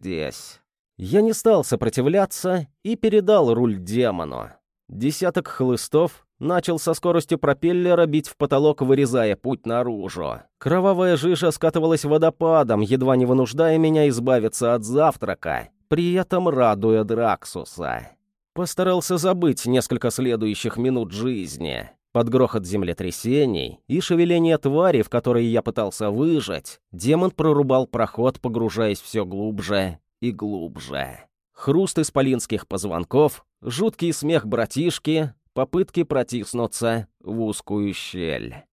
здесь. Я не стал сопротивляться и передал руль демону. Десяток хлыстов начал со скоростью пропеллера бить в потолок, вырезая путь наружу. Кровавая жижа скатывалась водопадом, едва не вынуждая меня избавиться от завтрака, при этом радуя Драксуса. Постарался забыть несколько следующих минут жизни. Под грохот землетрясений и шевеление твари, в которой я пытался выжить, демон прорубал проход, погружаясь все глубже и глубже. Хруст исполинских позвонков, жуткий смех братишки, попытки протиснуться в узкую щель.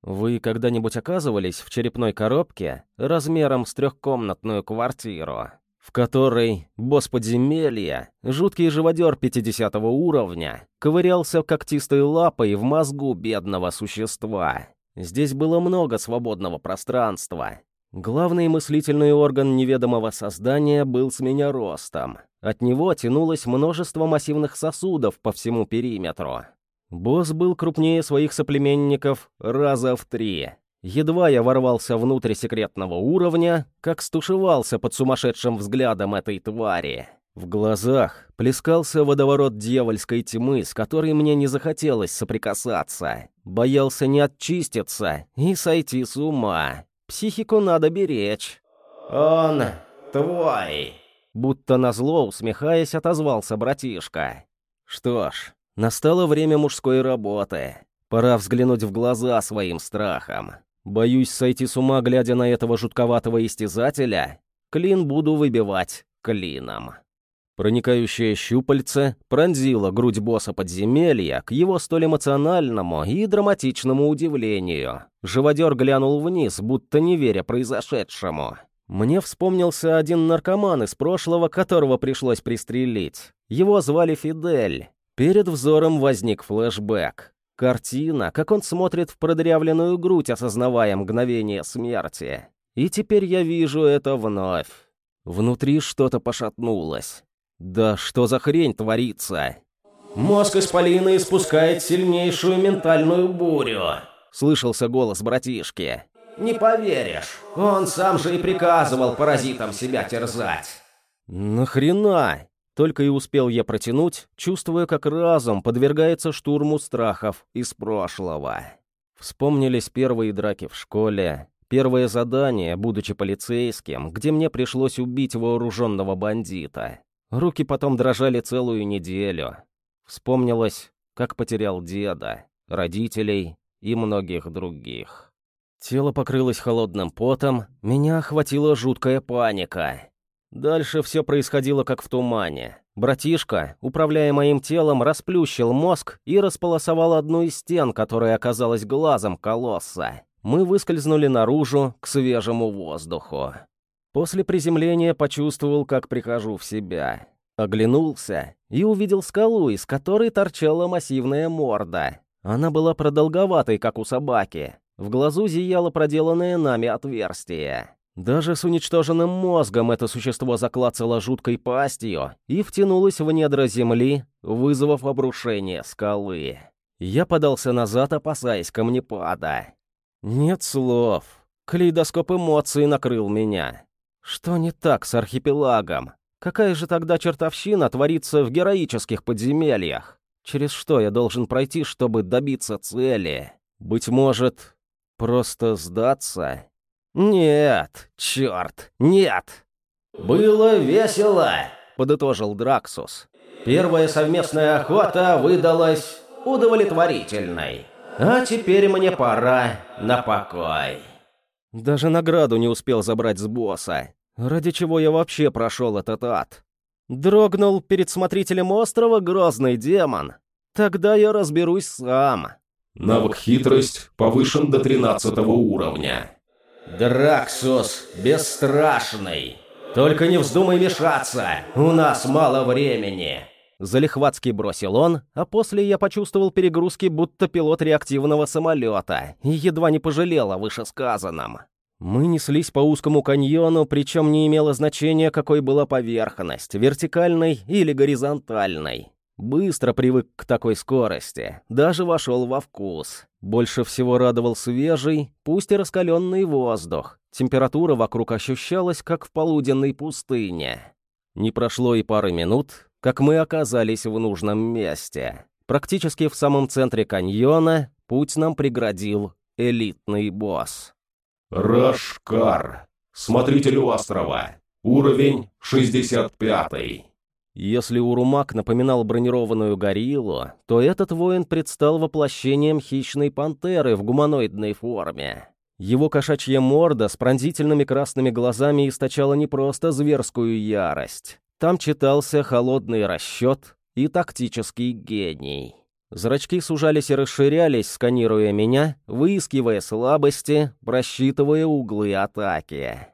Вы когда-нибудь оказывались в черепной коробке размером с трехкомнатную квартиру? В которой босс подземелья, жуткий живодер 50 уровня, ковырялся когтистой лапой в мозгу бедного существа. Здесь было много свободного пространства. Главный мыслительный орган неведомого создания был с меня ростом. От него тянулось множество массивных сосудов по всему периметру. Босс был крупнее своих соплеменников раза в три. Едва я ворвался внутрь секретного уровня, как стушевался под сумасшедшим взглядом этой твари. В глазах плескался водоворот дьявольской тьмы, с которой мне не захотелось соприкасаться. Боялся не отчиститься и сойти с ума. Психику надо беречь. «Он твой!» Будто назло, усмехаясь, отозвался братишка. Что ж, настало время мужской работы. Пора взглянуть в глаза своим страхом. Боюсь сойти с ума, глядя на этого жутковатого истязателя. Клин буду выбивать клином. Проникающее щупальце пронзило грудь босса подземелья к его столь эмоциональному и драматичному удивлению. Живодер глянул вниз, будто не веря произошедшему. Мне вспомнился один наркоман из прошлого, которого пришлось пристрелить. Его звали Фидель. Перед взором возник флешбэк. Картина, как он смотрит в продырявленную грудь, осознавая мгновение смерти. И теперь я вижу это вновь. Внутри что-то пошатнулось. Да что за хрень творится? «Мозг Исполина испускает сильнейшую ментальную бурю», — слышался голос братишки. «Не поверишь, он сам же и приказывал паразитам себя терзать». «Нахрена?» Только и успел я протянуть, чувствуя, как разум подвергается штурму страхов из прошлого. Вспомнились первые драки в школе, первое задание, будучи полицейским, где мне пришлось убить вооруженного бандита. Руки потом дрожали целую неделю. Вспомнилось, как потерял деда, родителей и многих других. Тело покрылось холодным потом, меня охватила жуткая паника. Дальше все происходило как в тумане. Братишка, управляя моим телом, расплющил мозг и располосовал одну из стен, которая оказалась глазом колосса. Мы выскользнули наружу, к свежему воздуху. После приземления почувствовал, как прихожу в себя. Оглянулся и увидел скалу, из которой торчала массивная морда. Она была продолговатой, как у собаки. В глазу зияло проделанное нами отверстие. Даже с уничтоженным мозгом это существо заклацало жуткой пастью и втянулось в недра земли, вызвав обрушение скалы. Я подался назад, опасаясь камнепада. Нет слов. Калейдоскоп эмоций накрыл меня. Что не так с архипелагом? Какая же тогда чертовщина творится в героических подземельях? Через что я должен пройти, чтобы добиться цели? Быть может, просто сдаться? «Нет, черт, нет!» «Было весело», — подытожил Драксус. «Первая совместная охота выдалась удовлетворительной. А теперь мне пора на покой». Даже награду не успел забрать с босса. Ради чего я вообще прошел этот ад? Дрогнул перед смотрителем острова грозный демон. Тогда я разберусь сам. Навык хитрость повышен до 13 уровня. Драксус бесстрашный. Только не вздумай мешаться, у нас мало времени. Залихватски бросил он, а после я почувствовал перегрузки, будто пилот реактивного самолета, и едва не пожалел о вышесказанном. Мы неслись по узкому каньону, причем не имело значения, какой была поверхность, вертикальной или горизонтальной. Быстро привык к такой скорости, даже вошел во вкус. Больше всего радовал свежий, пусть и раскаленный воздух. Температура вокруг ощущалась, как в полуденной пустыне. Не прошло и пары минут, как мы оказались в нужном месте. Практически в самом центре каньона путь нам преградил элитный босс. Рашкар, смотритель острова, уровень 65. Если Урумак напоминал бронированную гориллу, то этот воин предстал воплощением хищной пантеры в гуманоидной форме. Его кошачья морда с пронзительными красными глазами источала не просто зверскую ярость. Там читался холодный расчет и тактический гений. Зрачки сужались и расширялись, сканируя меня, выискивая слабости, просчитывая углы атаки.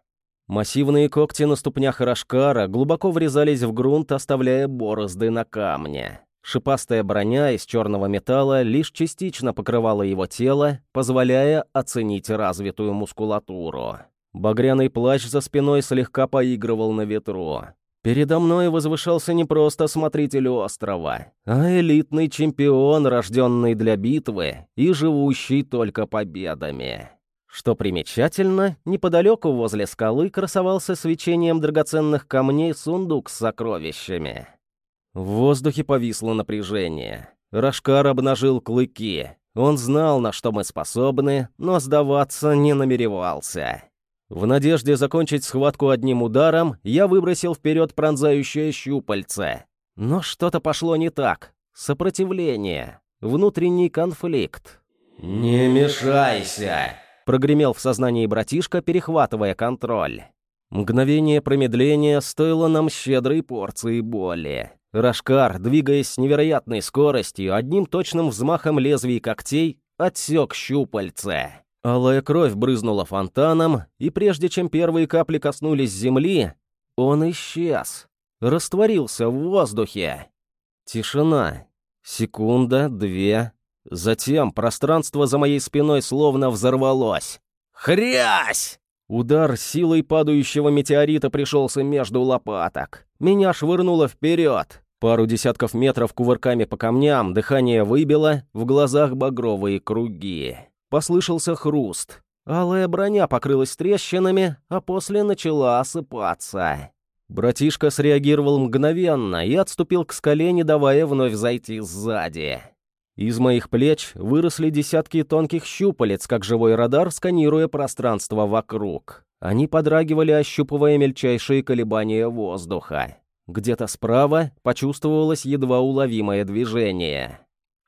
Массивные когти на ступнях Рашкара глубоко врезались в грунт, оставляя борозды на камне. Шипастая броня из черного металла лишь частично покрывала его тело, позволяя оценить развитую мускулатуру. Багряный плащ за спиной слегка поигрывал на ветру. Передо мной возвышался не просто смотритель острова, а элитный чемпион, рожденный для битвы и живущий только победами. Что примечательно, неподалеку возле скалы красовался свечением драгоценных камней сундук с сокровищами. В воздухе повисло напряжение. Рашкар обнажил клыки. Он знал, на что мы способны, но сдаваться не намеревался. В надежде закончить схватку одним ударом, я выбросил вперед пронзающее щупальце. Но что-то пошло не так. Сопротивление. Внутренний конфликт. «Не мешайся!» Прогремел в сознании братишка, перехватывая контроль. Мгновение промедления стоило нам щедрой порции боли. Рашкар, двигаясь с невероятной скоростью, одним точным взмахом лезвий когтей отсек щупальце. Алая кровь брызнула фонтаном, и прежде чем первые капли коснулись земли, он исчез, растворился в воздухе. Тишина. Секунда, две, Затем пространство за моей спиной словно взорвалось. «Хрясь!» Удар силой падающего метеорита пришелся между лопаток. Меня швырнуло вперед. Пару десятков метров кувырками по камням, дыхание выбило, в глазах багровые круги. Послышался хруст. Алая броня покрылась трещинами, а после начала осыпаться. Братишка среагировал мгновенно и отступил к скале, не давая вновь зайти сзади. Из моих плеч выросли десятки тонких щупалец, как живой радар, сканируя пространство вокруг. Они подрагивали, ощупывая мельчайшие колебания воздуха. Где-то справа почувствовалось едва уловимое движение.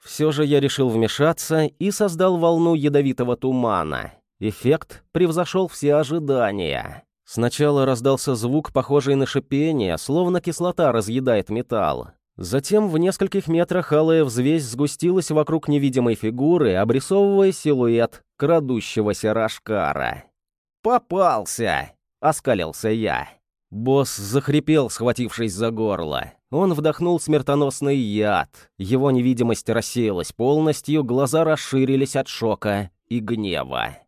Все же я решил вмешаться и создал волну ядовитого тумана. Эффект превзошел все ожидания. Сначала раздался звук, похожий на шипение, словно кислота разъедает металл. Затем в нескольких метрах алая взвесь сгустилась вокруг невидимой фигуры, обрисовывая силуэт крадущегося Рашкара. «Попался!» — оскалился я. Босс захрипел, схватившись за горло. Он вдохнул смертоносный яд. Его невидимость рассеялась полностью, глаза расширились от шока и гнева.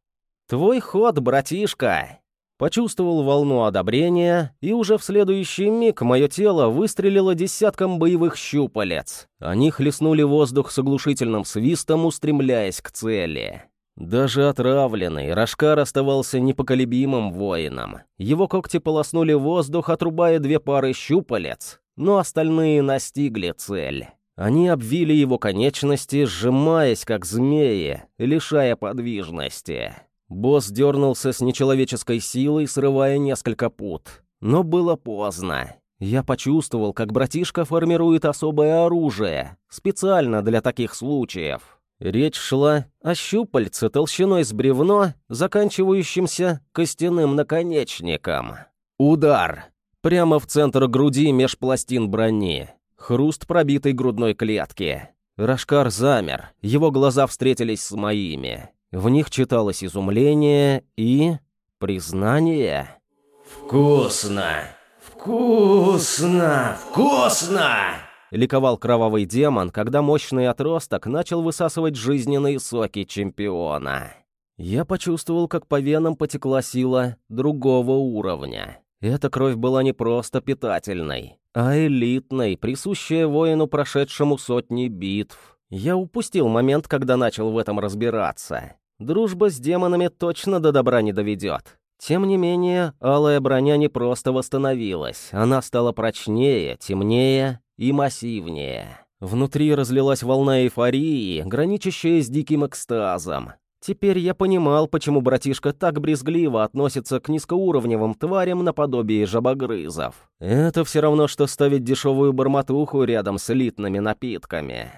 «Твой ход, братишка!» Почувствовал волну одобрения, и уже в следующий миг мое тело выстрелило десятком боевых щупалец. Они хлестнули воздух с оглушительным свистом, устремляясь к цели. Даже отравленный, Рашкар оставался непоколебимым воином. Его когти полоснули воздух, отрубая две пары щупалец, но остальные настигли цель. Они обвили его конечности, сжимаясь, как змеи, лишая подвижности. Босс дернулся с нечеловеческой силой, срывая несколько пут. Но было поздно. Я почувствовал, как братишка формирует особое оружие, специально для таких случаев. Речь шла о щупальце толщиной с бревно, заканчивающимся костяным наконечником. Удар. Прямо в центр груди меж пластин брони. Хруст пробитой грудной клетки. Рашкар замер, его глаза встретились с моими. В них читалось изумление и... признание. «Вкусно! Вкусно! Вкусно!» Ликовал кровавый демон, когда мощный отросток начал высасывать жизненные соки чемпиона. Я почувствовал, как по венам потекла сила другого уровня. Эта кровь была не просто питательной. а элитной, присущая воину, прошедшему сотни битв. Я упустил момент, когда начал в этом разбираться. Дружба с демонами точно до добра не доведет. Тем не менее, алая броня не просто восстановилась, она стала прочнее, темнее и массивнее. Внутри разлилась волна эйфории, граничащая с диким экстазом. Теперь я понимал, почему братишка так брезгливо относится к низкоуровневым тварям наподобие жабогрызов. Это все равно, что ставить дешевую барматуху рядом с элитными напитками.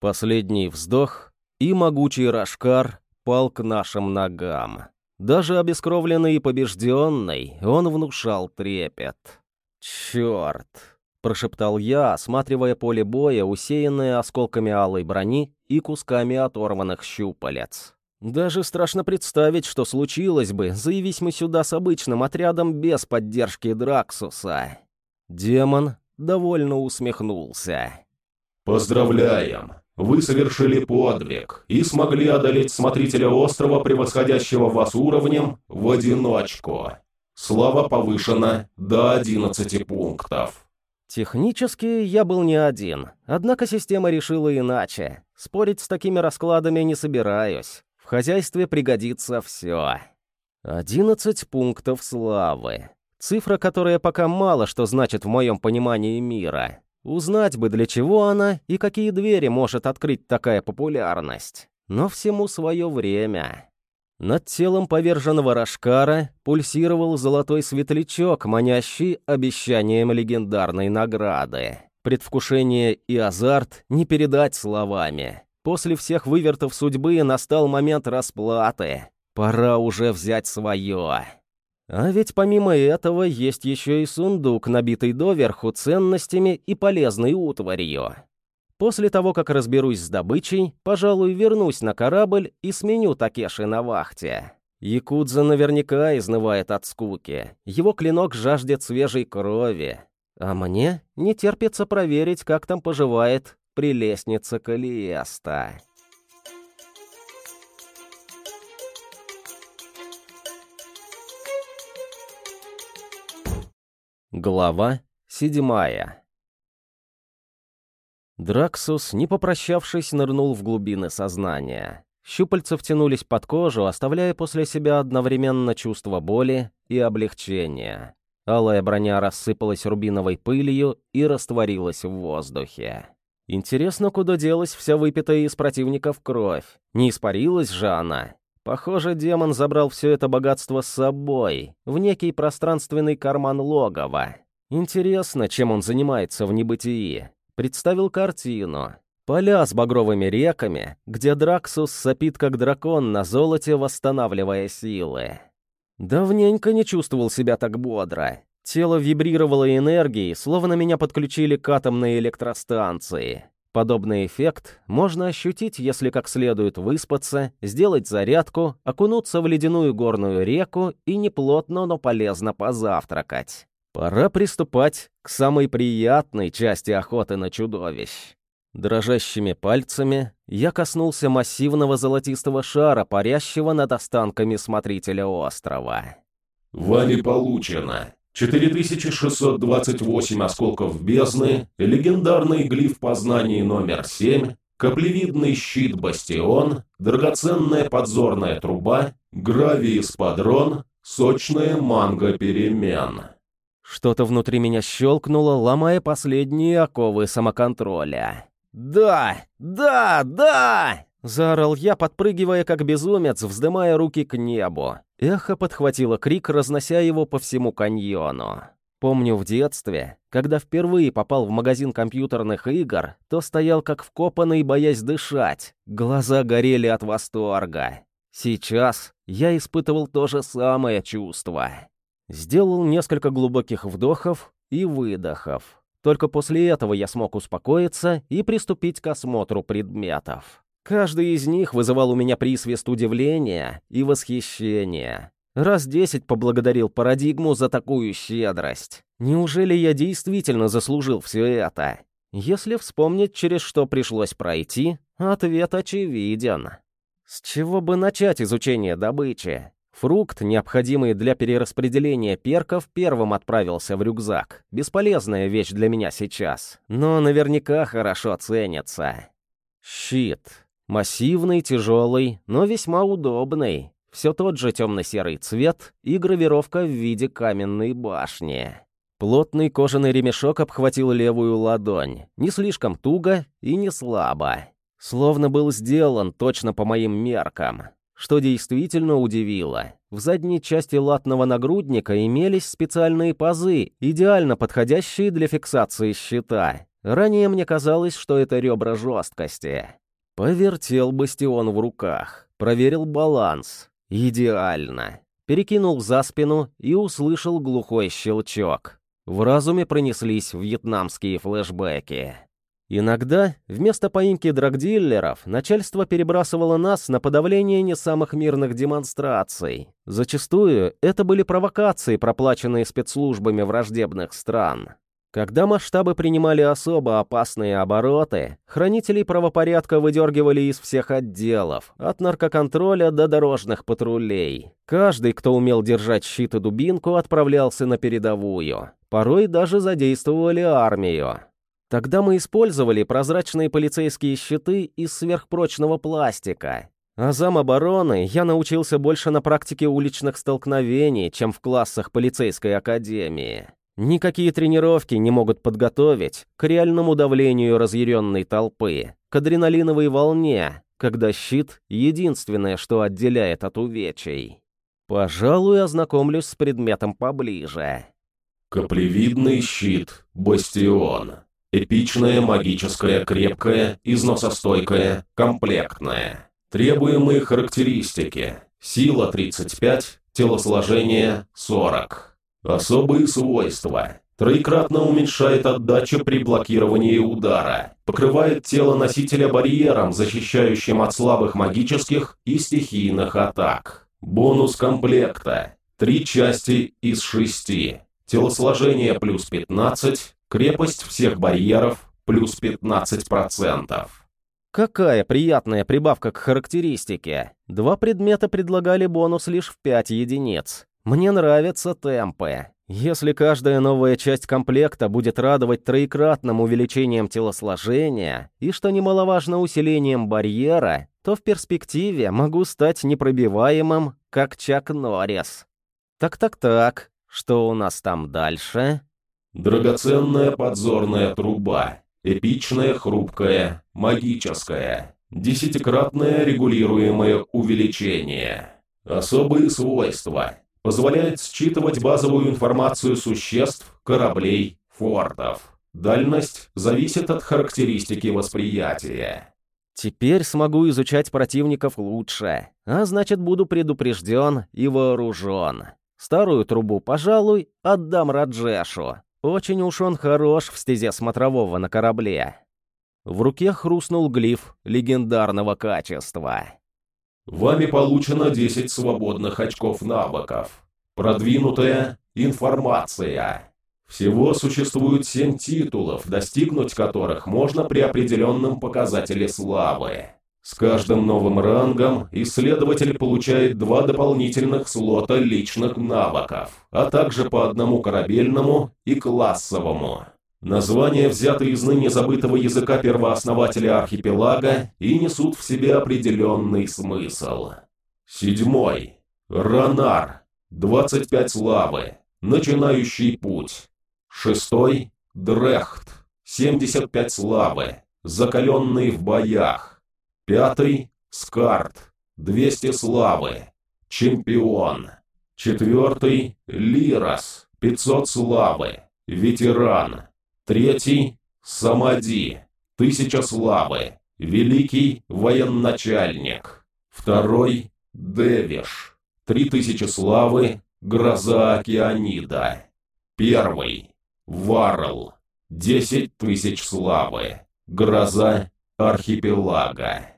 Последний вздох, и могучий Рашкар пал к нашим ногам. Даже обескровленный и побежденный, он внушал трепет. «Черт!» — прошептал я, осматривая поле боя, усеянное осколками алой брони и кусками оторванных щупалец. Даже страшно представить, что случилось бы, заявись мы сюда с обычным отрядом без поддержки Драксуса. Демон довольно усмехнулся. «Поздравляем! Вы совершили подвиг и смогли одолеть смотрителя острова, превосходящего вас уровнем, в одиночку. Слава повышена до 11 пунктов. Технически я был не один, однако система решила иначе. Спорить с такими раскладами не собираюсь. В хозяйстве пригодится все. 11 пунктов славы. Цифра, которая пока мало что значит в моем понимании мира. Узнать бы, для чего она и какие двери может открыть такая популярность. Но всему свое время. Над телом поверженного Рашкара пульсировал золотой светлячок, манящий обещанием легендарной награды. Предвкушение и азарт не передать словами. После всех вывертов судьбы настал момент расплаты. Пора уже взять свое. А ведь помимо этого есть еще и сундук, набитый доверху ценностями и полезной утварью. После того, как разберусь с добычей, пожалуй, вернусь на корабль и сменю Такеши на вахте. Якудза наверняка изнывает от скуки. Его клинок жаждет свежей крови. А мне не терпится проверить, как там поживает прелестница Калиеста. Глава седьмая Драксус, не попрощавшись, нырнул в глубины сознания. Щупальца втянулись под кожу, оставляя после себя одновременно чувство боли и облегчения. Алая броня рассыпалась рубиновой пылью и растворилась в воздухе. Интересно, куда делась вся выпитая из противников кровь? Не испарилась же она? Похоже, демон забрал все это богатство с собой, в некий пространственный карман логова. Интересно, чем он занимается в небытии. Представил картину. Поля с багровыми реками, где Драксус сопит как дракон на золоте, восстанавливая силы. Давненько не чувствовал себя так бодро. Тело вибрировало энергией, словно меня подключили к атомной электростанции. Подобный эффект можно ощутить, если как следует выспаться, сделать зарядку, окунуться в ледяную горную реку и неплотно, но полезно позавтракать. Пора приступать к самой приятной части охоты на чудовищ. Дрожащими пальцами я коснулся массивного золотистого шара, парящего над останками смотрителя острова. Вами получено 4628 осколков бездны, легендарный глиф познаний номер 7, каплевидный щит «Бастион», драгоценная подзорная труба, гравий-эспадрон, сочная манго перемен. Что-то внутри меня щелкнуло, ломая последние оковы самоконтроля. «Да! Да! Да!» Заорал я, подпрыгивая как безумец, вздымая руки к небу. Эхо подхватило крик, разнося его по всему каньону. Помню в детстве, когда впервые попал в магазин компьютерных игр, то стоял как вкопанный, боясь дышать. Глаза горели от восторга. Сейчас я испытывал то же самое чувство. Сделал несколько глубоких вдохов и выдохов. Только после этого я смог успокоиться и приступить к осмотру предметов. Каждый из них вызывал у меня присвист удивления и восхищения. Раз десять поблагодарил парадигму за такую щедрость. Неужели я действительно заслужил все это? Если вспомнить, через что пришлось пройти, ответ очевиден. С чего бы начать изучение добычи? Фрукт, необходимый для перераспределения перков, первым отправился в рюкзак. Бесполезная вещь для меня сейчас, но наверняка хорошо ценится. Щит. Массивный, тяжелый, но весьма удобный. Все тот же темно-серый цвет и гравировка в виде каменной башни. Плотный кожаный ремешок обхватил левую ладонь. Не слишком туго и не слабо. Словно был сделан точно по моим меркам. Что действительно удивило, в задней части латного нагрудника имелись специальные пазы, идеально подходящие для фиксации щита. Ранее мне казалось, что это ребра жесткости. Повертел бастион в руках, проверил баланс. Идеально. Перекинул за спину и услышал глухой щелчок. В разуме пронеслись вьетнамские флешбеки. Иногда вместо поимки драгдиллеров начальство перебрасывало нас на подавление не самых мирных демонстраций. Зачастую это были провокации, проплаченные спецслужбами враждебных стран. Когда масштабы принимали особо опасные обороты, хранителей правопорядка выдергивали из всех отделов, от наркоконтроля до дорожных патрулей. Каждый, кто умел держать щит и дубинку, отправлялся на передовую. Порой даже задействовали армию. Тогда мы использовали прозрачные полицейские щиты из сверхпрочного пластика. А зам обороны я научился больше на практике уличных столкновений, чем в классах полицейской академии. Никакие тренировки не могут подготовить к реальному давлению разъяренной толпы, к адреналиновой волне, когда щит — единственное, что отделяет от увечий. Пожалуй, ознакомлюсь с предметом поближе. Каплевидный щит «Бастион». Эпичное, магическое, крепкое, износостойкое, комплектное. Требуемые характеристики. Сила 35, телосложение 40. Особые свойства. Троекратно уменьшает отдачу при блокировании удара. Покрывает тело носителя барьером, защищающим от слабых магических и стихийных атак. Бонус комплекта. Три части из шести. Телосложение плюс 15, Крепость всех барьеров плюс 15%. Какая приятная прибавка к характеристике. Два предмета предлагали бонус лишь в 5 единиц. Мне нравятся темпы. Если каждая новая часть комплекта будет радовать троекратным увеличением телосложения и, что немаловажно, усилением барьера, то в перспективе могу стать непробиваемым, как Чак Норрис. Так-так-так, что у нас там дальше? Драгоценная подзорная труба. Эпичная, хрупкая, магическая. Десятикратное регулируемое увеличение. Особые свойства. Позволяет считывать базовую информацию существ, кораблей, фортов. Дальность зависит от характеристики восприятия. Теперь смогу изучать противников лучше, а значит буду предупрежден и вооружен. Старую трубу, пожалуй, отдам Раджешу. Очень уж он хорош в стезе смотрового на корабле. В руке хрустнул глиф легендарного качества. Вами получено 10 свободных очков навыков. Продвинутая информация. Всего существует 7 титулов, достигнуть которых можно при определенном показателе славы. С каждым новым рангом исследователь получает два дополнительных слота личных навыков, а также по одному корабельному и классовому. Названия взяты из ныне забытого языка первооснователя архипелага и несут в себе определенный смысл. Седьмой. Ранар. 25 славы. Начинающий путь. Шестой. Дрехт. 75 славы. Закаленный в боях. Пятый – Скарт, 200 славы, чемпион. Четвертый – Лирос, 500 славы, ветеран. Третий – Самади, 1000 славы, великий военачальник. Второй – Девиш, 3000 славы, гроза океанида. Первый – Варл, 10 тысяч славы, гроза архипелага.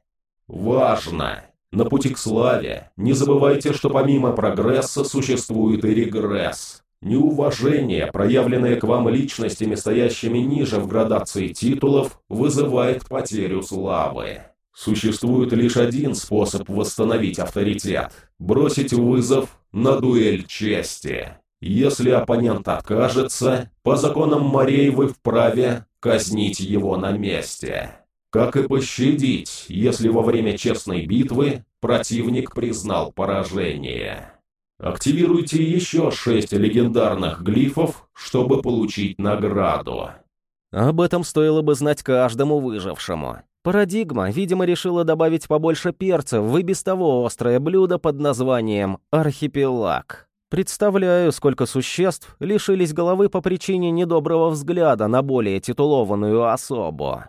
Важно! На пути к славе не забывайте, что помимо прогресса существует и регресс. Неуважение, проявленное к вам личностями, стоящими ниже в градации титулов, вызывает потерю славы. Существует лишь один способ восстановить авторитет – бросить вызов на дуэль чести. Если оппонент откажется, по законам морей вы вправе казнить его на месте. Как и пощадить, если во время честной битвы противник признал поражение. Активируйте еще шесть легендарных глифов, чтобы получить награду. Об этом стоило бы знать каждому выжившему. Парадигма, видимо, решила добавить побольше перца в и без того острое блюдо под названием «Архипелаг». Представляю, сколько существ лишились головы по причине недоброго взгляда на более титулованную особу.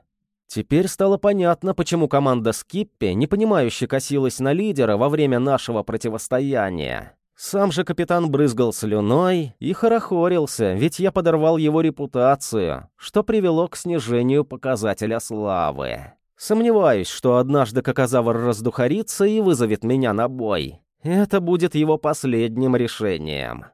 Теперь стало понятно, почему команда Скиппи непонимающе косилась на лидера во время нашего противостояния. Сам же капитан брызгал слюной и хорохорился, ведь я подорвал его репутацию, что привело к снижению показателя славы. Сомневаюсь, что однажды Кокозавр раздухарится и вызовет меня на бой. Это будет его последним решением.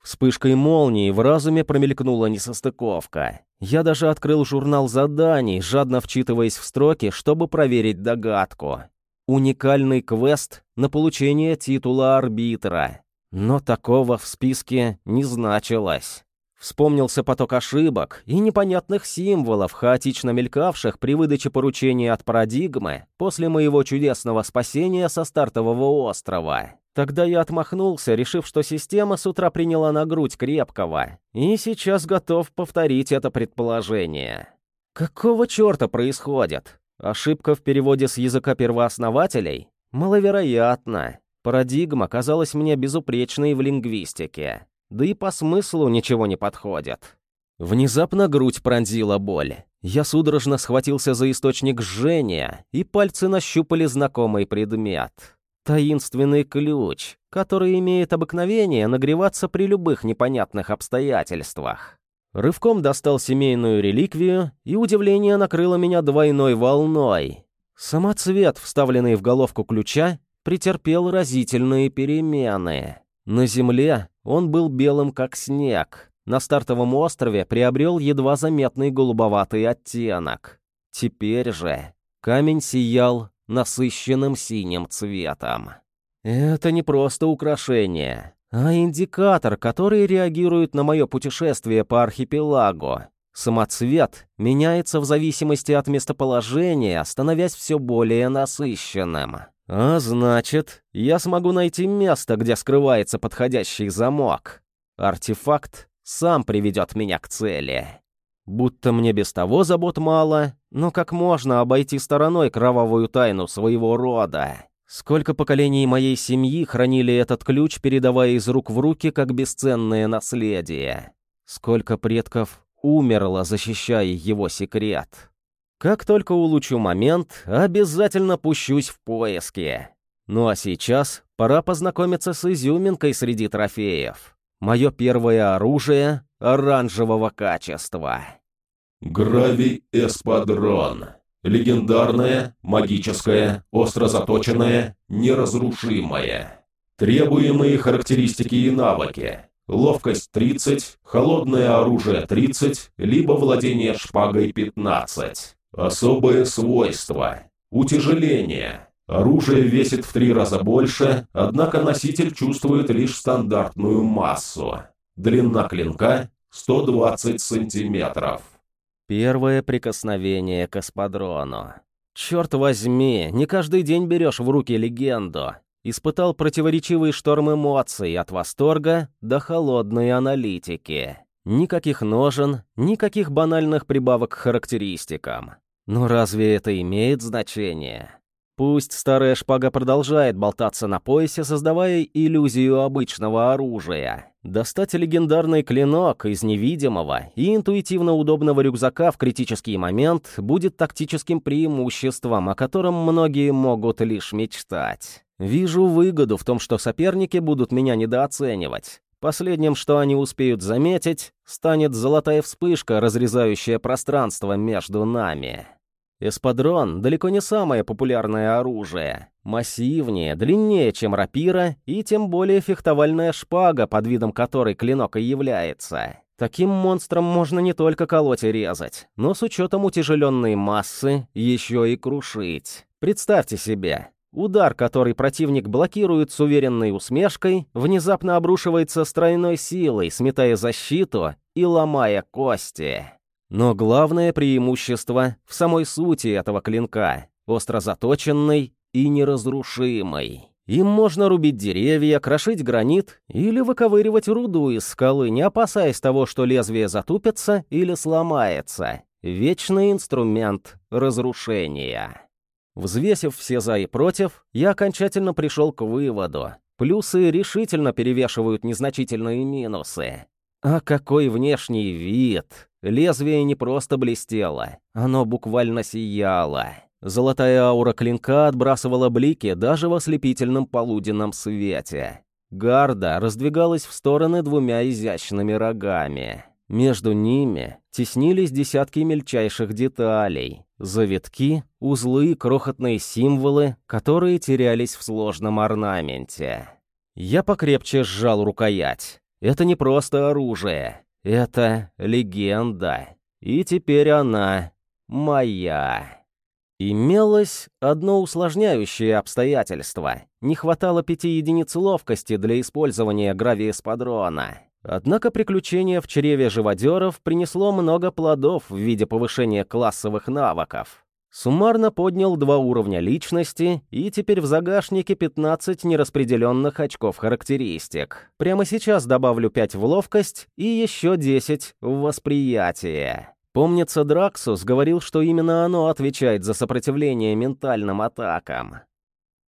Вспышкой молнии в разуме промелькнула несостыковка. Я даже открыл журнал заданий, жадно вчитываясь в строки, чтобы проверить догадку. Уникальный квест на получение титула арбитра. Но такого в списке не значилось. Вспомнился поток ошибок и непонятных символов, хаотично мелькавших при выдаче поручения от парадигмы после моего чудесного спасения со стартового острова. Тогда я отмахнулся, решив, что система с утра приняла на грудь крепкого, и сейчас готов повторить это предположение. Какого черта происходит? Ошибка в переводе с языка первооснователей? Маловероятно. Парадигма казалась мне безупречной в лингвистике да и по смыслу ничего не подходит. Внезапно грудь пронзила боль. Я судорожно схватился за источник жжения, и пальцы нащупали знакомый предмет. Таинственный ключ, который имеет обыкновение нагреваться при любых непонятных обстоятельствах. Рывком достал семейную реликвию, и удивление накрыло меня двойной волной. Самоцвет, вставленный в головку ключа, претерпел разительные перемены. На земле он был белым, как снег. На стартовом острове приобрел едва заметный голубоватый оттенок. Теперь же камень сиял насыщенным синим цветом. Это не просто украшение, а индикатор, который реагирует на мое путешествие по архипелагу. Самоцвет меняется в зависимости от местоположения, становясь все более насыщенным. А значит, я смогу найти место, где скрывается подходящий замок. Артефакт сам приведет меня к цели. Будто мне без того забот мало, но как можно обойти стороной кровавую тайну своего рода? Сколько поколений моей семьи хранили этот ключ, передавая из рук в руки как бесценное наследие? Сколько предков умерло, защищая его секрет? Как только улучшу момент, обязательно пущусь в поиски. Ну а сейчас пора познакомиться с изюминкой среди трофеев. Мое первое оружие оранжевого качества. Грави Эспадрон. Легендарное, магическое, остро заточенное, неразрушимое. Требуемые характеристики и навыки. Ловкость 30, холодное оружие 30, либо владение шпагой 15. Особое свойство. Утяжеление. Оружие весит в три раза больше, однако носитель чувствует лишь стандартную массу. Длина клинка 120 сантиметров. Первое прикосновение к эспадрону. Черт возьми, не каждый день берешь в руки легенду. Испытал противоречивый шторм эмоций от восторга до холодной аналитики. Никаких ножен, никаких банальных прибавок к характеристикам. Но разве это имеет значение? Пусть старая шпага продолжает болтаться на поясе, создавая иллюзию обычного оружия. Достать легендарный клинок из невидимого и интуитивно удобного рюкзака в критический момент будет тактическим преимуществом, о котором многие могут лишь мечтать. Вижу выгоду в том, что соперники будут меня недооценивать. Последним, что они успеют заметить, станет золотая вспышка, разрезающая пространство между нами. Эспадрон далеко не самое популярное оружие. Массивнее, длиннее, чем рапира, и тем более фехтовальная шпага, под видом которой клинок и является. Таким монстром можно не только колоть и резать, но с учетом утяжеленной массы еще и крушить. Представьте себе, удар, который противник блокирует с уверенной усмешкой, внезапно обрушивается с тройной силой, сметая защиту и ломая кости. Но главное преимущество в самой сути этого клинка, остро заточенной и неразрушимой. Им можно рубить деревья, крошить гранит или выковыривать руду из скалы, не опасаясь того, что лезвие затупится или сломается. Вечный инструмент разрушения. Взвесив все «за» и «против», я окончательно пришел к выводу. Плюсы решительно перевешивают незначительные минусы. А какой внешний вид! Лезвие не просто блестело, оно буквально сияло. Золотая аура клинка отбрасывала блики даже в ослепительном полуденном свете. Гарда раздвигалась в стороны двумя изящными рогами. Между ними теснились десятки мельчайших деталей. Завитки, узлы, крохотные символы, которые терялись в сложном орнаменте. Я покрепче сжал рукоять. Это не просто оружие. Это легенда. И теперь она моя. Имелось одно усложняющее обстоятельство. Не хватало пяти единиц ловкости для использования гравиэспадрона. Однако приключение в чреве живодеров принесло много плодов в виде повышения классовых навыков. Суммарно поднял два уровня личности, и теперь в загашнике 15 нераспределенных очков характеристик. Прямо сейчас добавлю 5 в ловкость и еще 10 в восприятие. Помнится, Драксус говорил, что именно оно отвечает за сопротивление ментальным атакам.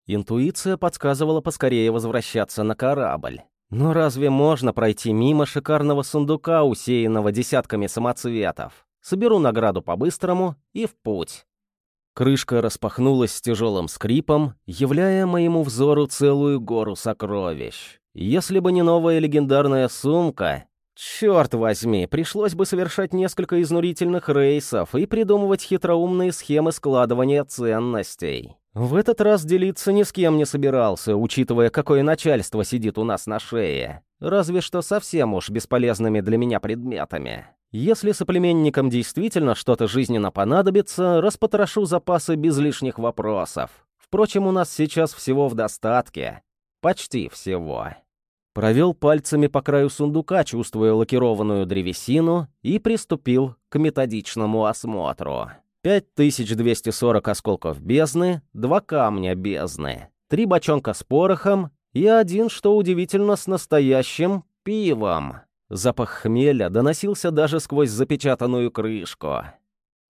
Интуиция подсказывала поскорее возвращаться на корабль. Но разве можно пройти мимо шикарного сундука, усеянного десятками самоцветов? Соберу награду по-быстрому и в путь. Крышка распахнулась с тяжелым скрипом, являя моему взору целую гору сокровищ. Если бы не новая легендарная сумка, Черт возьми, пришлось бы совершать несколько изнурительных рейсов и придумывать хитроумные схемы складывания ценностей. В этот раз делиться ни с кем не собирался, учитывая, какое начальство сидит у нас на шее. Разве что совсем уж бесполезными для меня предметами. Если соплеменникам действительно что-то жизненно понадобится, распотрошу запасы без лишних вопросов. Впрочем, у нас сейчас всего в достатке. Почти всего. Провел пальцами по краю сундука, чувствуя лакированную древесину, и приступил к методичному осмотру. 5240 осколков бездны, два камня бездны, три бочонка с порохом и один, что удивительно, с настоящим пивом. Запах хмеля доносился даже сквозь запечатанную крышку.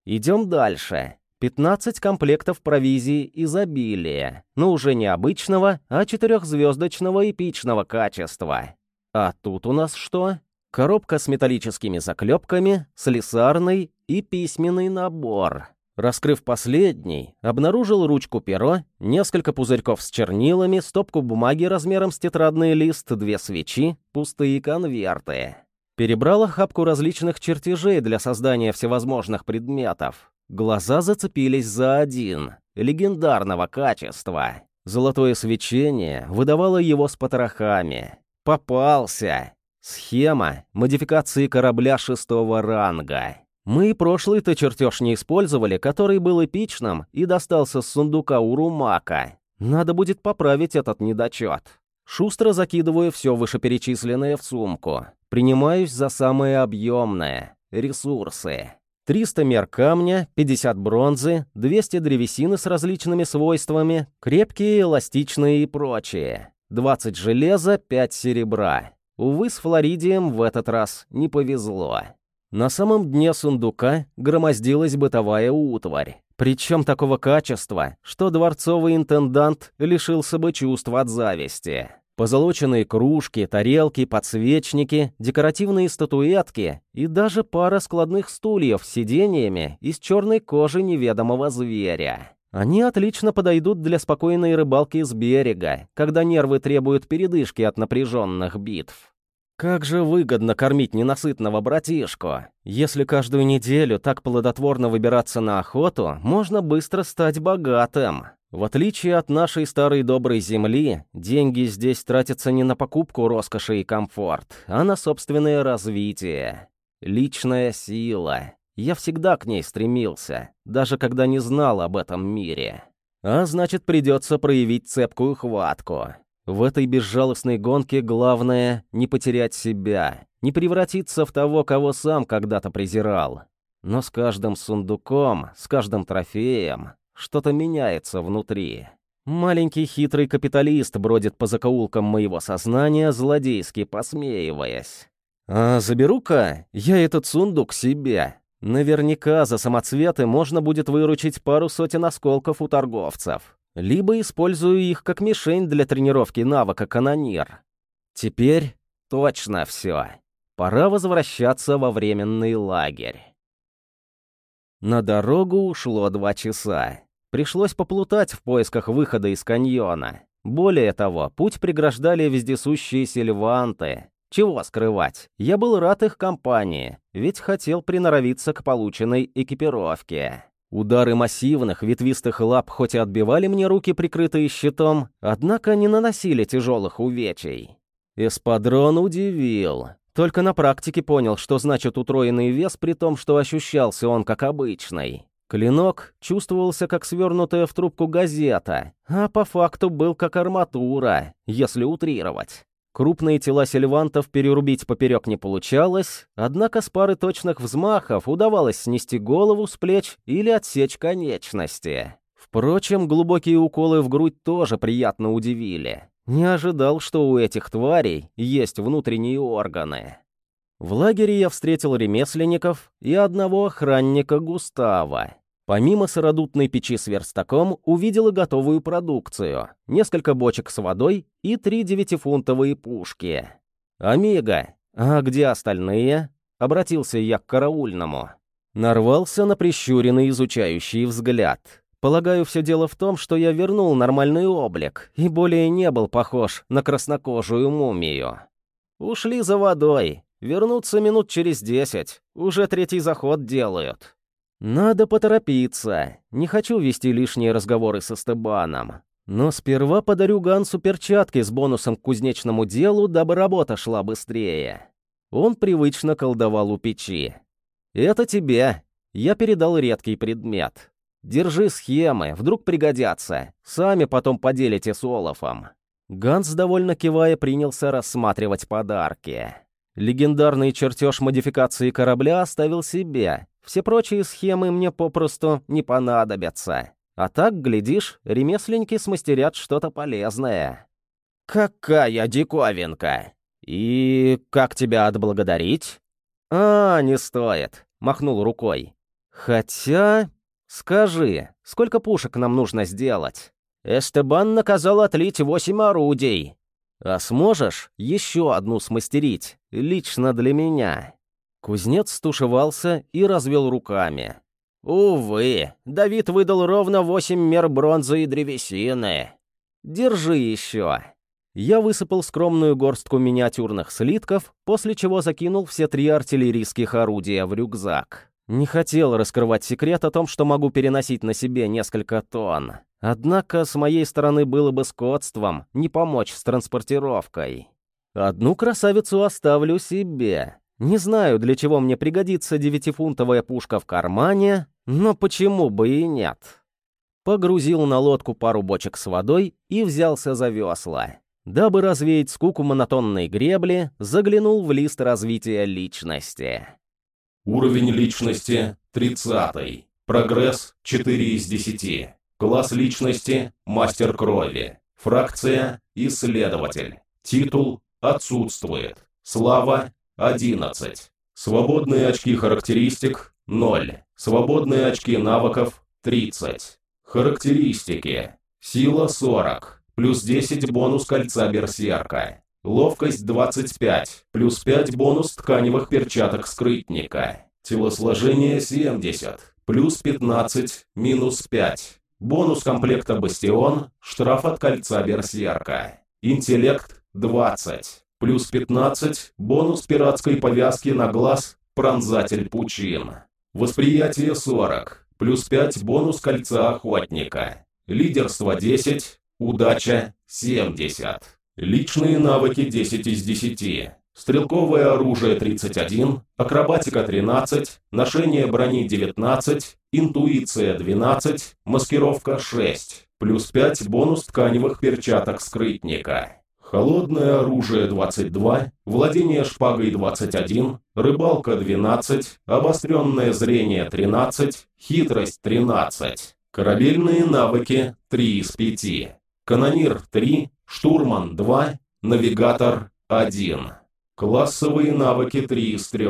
Идем дальше. 15 комплектов провизии изобилия, но уже не обычного, а четырехзвездочного эпичного качества. А тут у нас что? Коробка с металлическими заклепками, слесарный и письменный набор. Раскрыв последний, обнаружил ручку-перо, несколько пузырьков с чернилами, стопку бумаги размером с тетрадный лист, две свечи, пустые конверты. Перебрал охапку различных чертежей для создания всевозможных предметов. Глаза зацепились за один, легендарного качества. Золотое свечение выдавало его с потрохами. Попался! Схема модификации корабля шестого ранга. Мы прошлый-то чертеж не использовали, который был эпичным и достался с сундука у Румака. Надо будет поправить этот недочет. Шустро закидываю все вышеперечисленное в сумку. Принимаюсь за самое объемное — ресурсы. 300 мер камня, 50 бронзы, 200 древесины с различными свойствами, крепкие, эластичные и прочее. 20 железа, 5 серебра. Увы, с флоридием в этот раз не повезло. На самом дне сундука громоздилась бытовая утварь. Причем такого качества, что дворцовый интендант лишился бы чувств от зависти. Позолоченные кружки, тарелки, подсвечники, декоративные статуэтки и даже пара складных стульев с сидениями из черной кожи неведомого зверя. Они отлично подойдут для спокойной рыбалки с берега, когда нервы требуют передышки от напряженных битв. Как же выгодно кормить ненасытного братишку. Если каждую неделю так плодотворно выбираться на охоту, можно быстро стать богатым. В отличие от нашей старой доброй земли, деньги здесь тратятся не на покупку роскоши и комфорт, а на собственное развитие. Личная сила. Я всегда к ней стремился, даже когда не знал об этом мире. А значит, придется проявить цепкую хватку. В этой безжалостной гонке главное — не потерять себя, не превратиться в того, кого сам когда-то презирал. Но с каждым сундуком, с каждым трофеем что-то меняется внутри. Маленький хитрый капиталист бродит по закоулкам моего сознания, злодейски посмеиваясь. А заберу-ка я этот сундук себе. Наверняка за самоцветы можно будет выручить пару сотен осколков у торговцев. Либо использую их как мишень для тренировки навыка канонир. Теперь точно все. Пора возвращаться во временный лагерь. На дорогу ушло два часа. Пришлось поплутать в поисках выхода из каньона. Более того, путь преграждали вездесущие сильванты. Чего скрывать, я был рад их компании, ведь хотел приноровиться к полученной экипировке. Удары массивных ветвистых лап хоть и отбивали мне руки, прикрытые щитом, однако не наносили тяжелых увечий. Эспадрон удивил. Только на практике понял, что значит утроенный вес, при том, что ощущался он как обычный. Клинок чувствовался как свернутая в трубку газета, а по факту был как арматура, если утрировать. Крупные тела сильвантов перерубить поперек не получалось, однако с пары точных взмахов удавалось снести голову с плеч или отсечь конечности. Впрочем, глубокие уколы в грудь тоже приятно удивили. Не ожидал, что у этих тварей есть внутренние органы. В лагере я встретил ремесленников и одного охранника Густава. Помимо сыродутной печи с верстаком, увидел и готовую продукцию, несколько бочек с водой и три девятифунтовые пушки. «Амиго, а где остальные?» — обратился я к караульному. Нарвался на прищуренный изучающий взгляд. Полагаю, все дело в том, что я вернул нормальный облик и более не был похож на краснокожую мумию. Ушли за водой. Вернуться минут через десять. Уже третий заход делают. Надо поторопиться. Не хочу вести лишние разговоры со Стебаном. Но сперва подарю Гансу перчатки с бонусом к кузнечному делу, дабы работа шла быстрее. Он привычно колдовал у печи. «Это тебе». Я передал редкий предмет. «Держи схемы, вдруг пригодятся. Сами потом поделите с Олафом». Ганс, довольно кивая, принялся рассматривать подарки. Легендарный чертеж модификации корабля оставил себе, все прочие схемы мне попросту не понадобятся. А так, глядишь, ремесленники смастерят что-то полезное. Какая диковинка! И как тебя отблагодарить? А, не стоит, махнул рукой. Хотя... Скажи, сколько пушек нам нужно сделать? Эстебан наказал отлить восемь орудий. А сможешь еще одну смастерить, лично для меня? Кузнец стушевался и развел руками. «Увы, Давид выдал ровно восемь мер бронзы и древесины. Держи еще». Я высыпал скромную горстку миниатюрных слитков, после чего закинул все три артиллерийских орудия в рюкзак. Не хотел раскрывать секрет о том, что могу переносить на себе несколько тонн. Однако с моей стороны было бы скотством не помочь с транспортировкой. Одну красавицу оставлю себе, не знаю, для чего мне пригодится девятифунтовая пушка в кармане, но почему бы и нет. Погрузил на лодку пару бочек с водой и взялся за весла. Дабы развеять скуку монотонной гребли, заглянул в лист развития личности. Уровень личности 30. Прогресс 4 из 10. Класс личности Мастер крови. Фракция Исследователь. Титул отсутствует. Слава 11. Свободные очки характеристик – 0. Свободные очки навыков – 30. Характеристики. Сила – 40. Плюс 10 бонус кольца берсерка. Ловкость – 25. Плюс 5 бонус тканевых перчаток скрытника. Телосложение – 70. Плюс 15. Минус 5. Бонус комплекта «Бастион», штраф от кольца берсерка. Интеллект – 20 плюс 15, бонус пиратской повязки на глаз «Пронзатель пучин». Восприятие 40, плюс 5 бонус кольца охотника. Лидерство 10, удача 70. Личные навыки 10 из 10. Стрелковое оружие 31, акробатика 13, ношение брони 19, интуиция 12, маскировка 6. плюс 5 бонус тканевых перчаток скрытника. Холодное оружие 22, владение шпагой 21, рыбалка 12, обостренное зрение 13, хитрость 13. Корабельные навыки 3 из 5. Канонир 3, штурман 2, навигатор 1. Классовые навыки 3 из 3.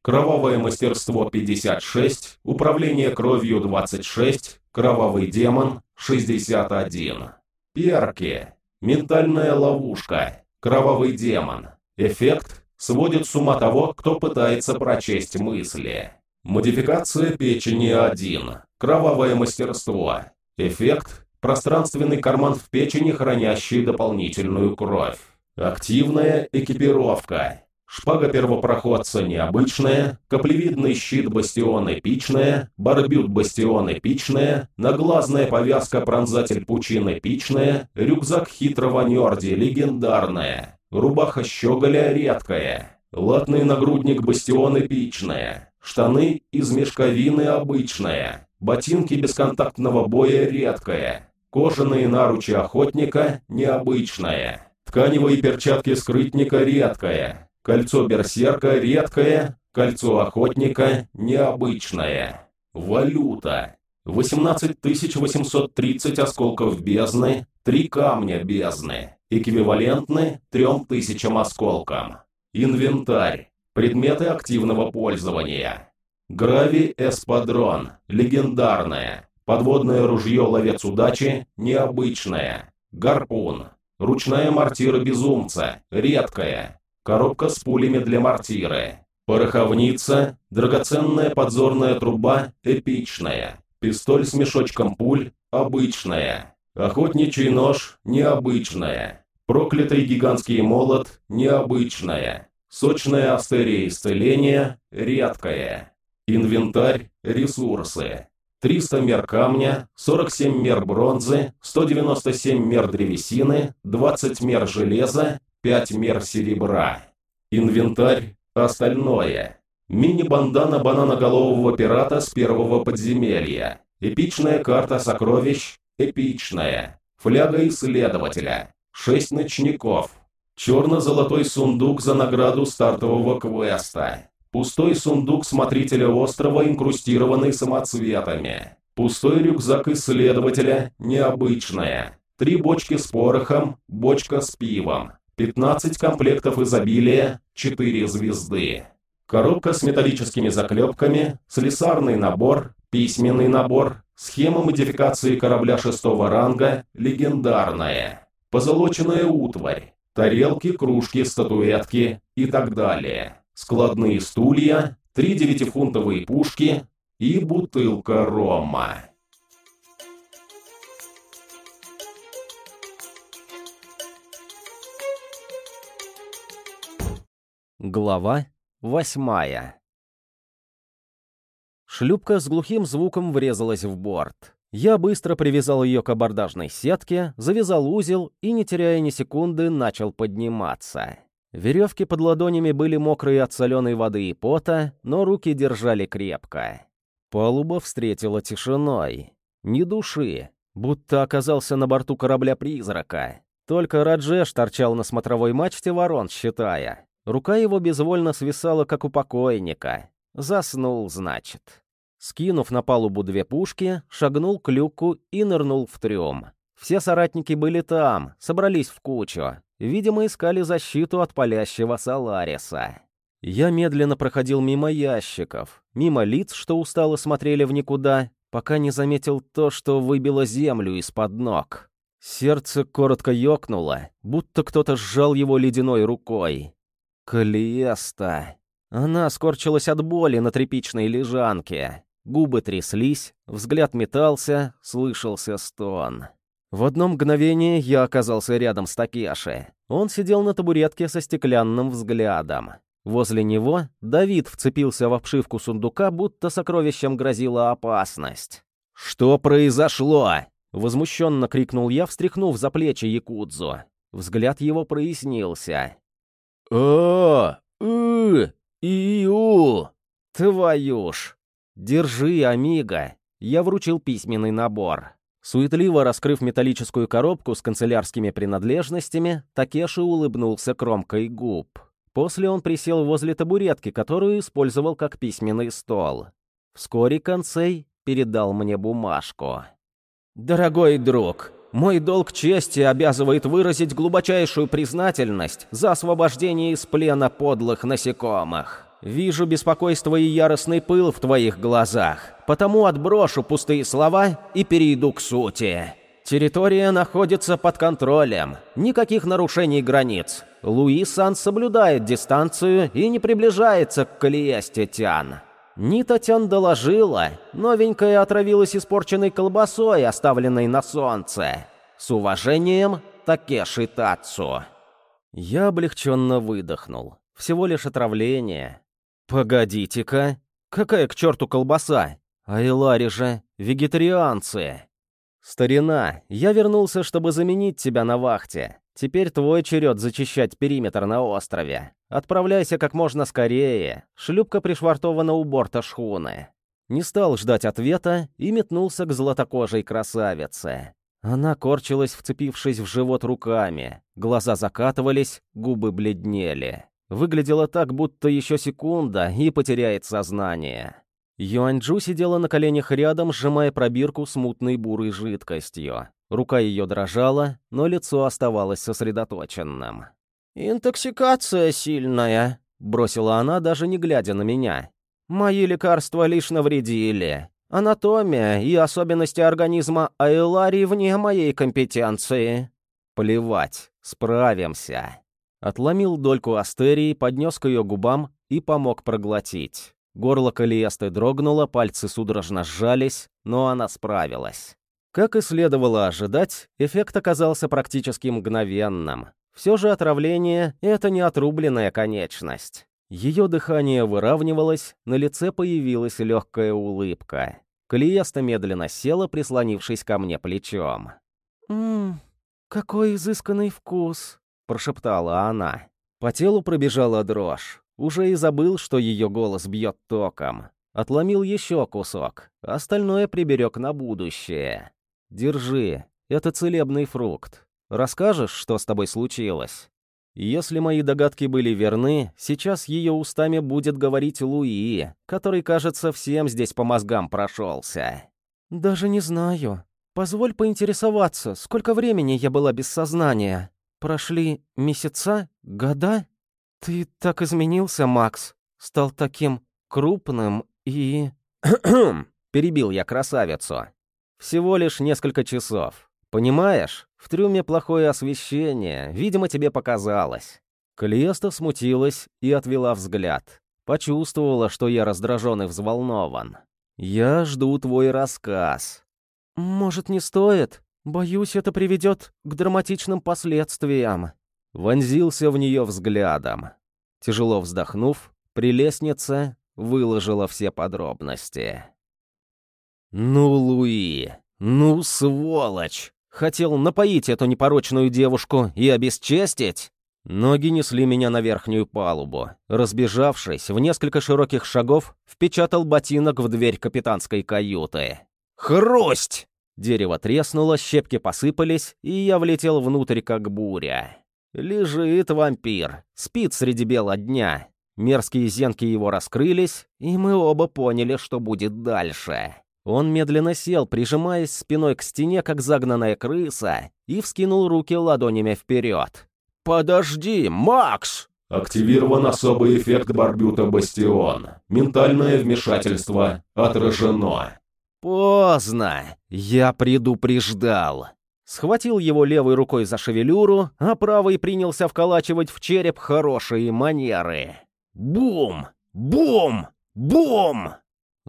Кровавое мастерство 56, управление кровью 26, кровавый демон 61. Перки. Ментальная ловушка. Кровавый демон. Эффект сводит с ума того, кто пытается прочесть мысли. Модификация печени 1. Кровавое мастерство. Эффект пространственный карман в печени, хранящий дополнительную кровь. Активная экипировка. Шпага первопроходца необычная, каплевидный щит бастион эпичная, барбют бастион эпичная, наглазная повязка пронзатель пучин эпичная, рюкзак хитрого нерди легендарная, рубаха щеголя редкая, латный нагрудник бастион эпичная, штаны из мешковины обычная, ботинки бесконтактного боя редкая, кожаные наручи охотника необычная, тканевые перчатки скрытника редкая, Кольцо берсерка редкое, кольцо охотника необычное. Валюта. 18830 осколков бездны, 3 камня бездны, эквивалентны 3000 осколкам. Инвентарь. Предметы активного пользования. Грави Эспадрон. Легендарное. Подводное ружье Ловец Удачи. Необычное. Гарпун. Ручная мортира Безумца. Редкая. Коробка с пулями для мортиры. Пороховница, драгоценная подзорная труба, эпичная. Пистоль с мешочком пуль, обычная. Охотничий нож, необычная. Проклятый гигантский молот, необычная. Сочная астерия исцеления, редкая. Инвентарь, ресурсы. 300 мер камня, 47 мер бронзы, 197 мер древесины, 20 мер железа, 5 мер серебра. Инвентарь – остальное. Мини-бандана бананоголового пирата с первого подземелья. Эпичная карта сокровищ – эпичная. Фляга исследователя. 6 ночников. Черно-золотой сундук за награду стартового квеста. Пустой сундук смотрителя острова, инкрустированный самоцветами. Пустой рюкзак исследователя, необычная. Три бочки с порохом, бочка с пивом. 15 комплектов изобилия, 4 звезды. Коробка с металлическими заклепками, слесарный набор, письменный набор, схема модификации корабля шестого ранга, легендарная. Позолоченная утварь, тарелки, кружки, статуэтки и так далее. Складные стулья, три девятифунтовые пушки и бутылка рома. Глава восьмая Шлюпка с глухим звуком врезалась в борт. Я быстро привязал ее к абордажной сетке, завязал узел и, не теряя ни секунды, начал подниматься. Веревки под ладонями были мокрые от соленой воды и пота, но руки держали крепко. Палуба встретила тишиной. Ни души, будто оказался на борту корабля-призрака. Только Раджеш торчал на смотровой мачте ворон, считая. Рука его безвольно свисала, как у покойника. Заснул, значит. Скинув на палубу две пушки, шагнул к люку и нырнул в трюм. Все соратники были там, собрались в кучу. Видимо, искали защиту от палящего Солариса. Я медленно проходил мимо ящиков, мимо лиц, что устало смотрели в никуда, пока не заметил то, что выбило землю из-под ног. Сердце коротко ёкнуло, будто кто-то сжал его ледяной рукой. Калиеста. Она скорчилась от боли на тряпичной лежанке. Губы тряслись, взгляд метался, слышался стон. В одно мгновение я оказался рядом с Такеши. Он сидел на табуретке со стеклянным взглядом. Возле него Давид вцепился в обшивку сундука, будто сокровищем грозила опасность. «Что произошло?» — возмущенно крикнул я, встряхнув за плечи Якудзу. Взгляд его прояснился. «А, э, иу, твою ж! Держи, Амиго!» Я вручил письменный набор. Суетливо раскрыв металлическую коробку с канцелярскими принадлежностями, Такеши улыбнулся кромкой губ. После он присел возле табуретки, которую использовал как письменный стол. Вскоре Консей передал мне бумажку. «Дорогой друг, мой долг чести обязывает выразить глубочайшую признательность за освобождение из плена подлых насекомых. Вижу беспокойство и яростный пыл в твоих глазах, потому отброшу пустые слова и перейду к сути. Территория находится под контролем, никаких нарушений границ. Луи Сан соблюдает дистанцию и не приближается к Калиесте Тян. Нита Тян доложила, новенькая отравилась испорченной колбасой, оставленной на солнце. С уважением, Такеши Тацу. Я облегченно выдохнул. Всего лишь отравление. «Погодите-ка, какая к черту колбаса? Айлари же вегетарианцы!» «Старина, я вернулся, чтобы заменить тебя на вахте. Теперь твой черед зачищать периметр на острове. Отправляйся как можно скорее. Шлюпка пришвартована у борта шхуны». Не стал ждать ответа и метнулся к золотокожей красавице. Она корчилась, вцепившись в живот руками. Глаза закатывались, губы бледнели. Выглядело так, будто еще секунда и потеряет сознание. Юаньчжу сидела на коленях рядом, сжимая пробирку с мутной бурой жидкостью. Рука ее дрожала, но лицо оставалось сосредоточенным. «Интоксикация сильная», — бросила она, даже не глядя на меня. «Мои лекарства лишь навредили. Анатомия и особенности организма Айлари вне моей компетенции». «Плевать, справимся». Отломил дольку астерии, поднес к ее губам и помог проглотить. Горло Калиесты дрогнуло, пальцы судорожно сжались, но она справилась. Как и следовало ожидать, эффект оказался практически мгновенным. Все же отравление — это не отрубленная конечность. Ее дыхание выравнивалось, на лице появилась легкая улыбка. Калиеста медленно села, прислонившись ко мне плечом. «Ммм, какой изысканный вкус!» прошептала она. По телу пробежала дрожь. Уже и забыл, что ее голос бьет током. Отломил еще кусок, остальное приберег на будущее. «Держи, это целебный фрукт. Расскажешь, что с тобой случилось?» Если мои догадки были верны, сейчас ее устами будет говорить Луи, который, кажется, всем здесь по мозгам прошелся. «Даже не знаю. Позволь поинтересоваться, сколько времени я была без сознания?» Прошли месяца, года? Ты так изменился, Макс. Стал таким крупным и... Перебил я красавицу. Всего лишь несколько часов. Понимаешь, в трюме плохое освещение, видимо, тебе показалось. Калиеста смутилась и отвела взгляд. Почувствовала, что я раздражен и взволнован. «Я жду твой рассказ». «Может, не стоит?» «Боюсь, это приведет к драматичным последствиям». Вонзился в нее взглядом. Тяжело вздохнув, прелестница выложила все подробности. «Ну, Луи, ну, сволочь! Хотел напоить эту непорочную девушку и обесчестить?» Ноги несли меня на верхнюю палубу. Разбежавшись, в несколько широких шагов впечатал ботинок в дверь капитанской каюты. «Хрусть!» Дерево треснуло, щепки посыпались, и я влетел внутрь, как буря. Лежит вампир, спит среди бела дня. Мерзкие зенки его раскрылись, и мы оба поняли, что будет дальше. Он медленно сел, прижимаясь спиной к стене, как загнанная крыса, и вскинул руки ладонями вперед. «Подожди, Макс!» Активирован особый эффект Барбюта Бастион. Ментальное вмешательство отражено. Поздно. Я предупреждал. Схватил его левой рукой за шевелюру, а правой принялся вколачивать в череп хорошие манеры. Бум! Бум! Бум!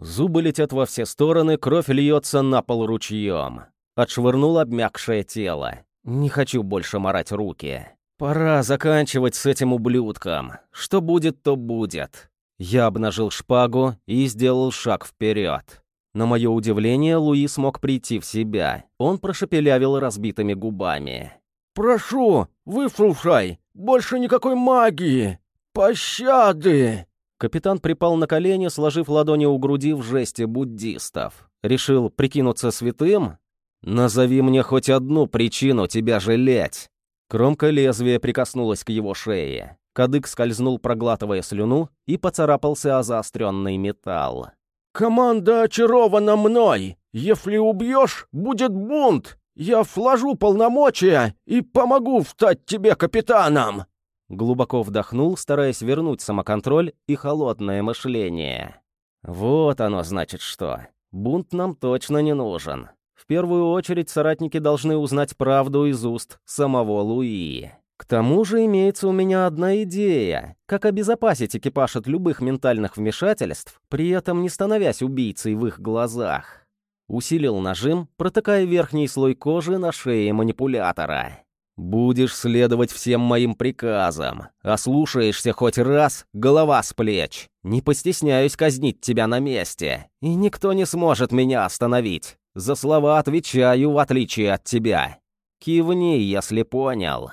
Зубы летят во все стороны, кровь льется на пол ручьем. Отшвырнул обмякшее тело. Не хочу больше морать руки. Пора заканчивать с этим ублюдком. Что будет, то будет. Я обнажил шпагу и сделал шаг вперед. На мое удивление, Луи смог прийти в себя. Он прошепелявил разбитыми губами. «Прошу, выслушай! Больше никакой магии! Пощады!» Капитан припал на колени, сложив ладони у груди в жесте буддистов. Решил прикинуться святым? Назови мне хоть одну причину тебя жалеть. Кромка лезвия прикоснулась к его шее. Кадык скользнул, проглатывая слюну, и поцарапался о заостренный металл. «Команда очарована мной! Если убьешь, будет бунт! Я вложу полномочия и помогу стать тебе капитаном!» Глубоко вдохнул, стараясь вернуть самоконтроль и холодное мышление. «Вот оно значит что. Бунт нам точно не нужен. В первую очередь соратники должны узнать правду из уст самого Луи. К тому же имеется у меня одна идея, как обезопасить экипаж от любых ментальных вмешательств, при этом не становясь убийцей в их глазах. Усилил нажим, протыкая верхний слой кожи на шее манипулятора. «Будешь следовать всем моим приказам. Ослушаешься хоть раз — голова с плеч. Не постесняюсь казнить тебя на месте. И никто не сможет меня остановить. За слова отвечаю, в отличие от тебя. Кивни, если понял».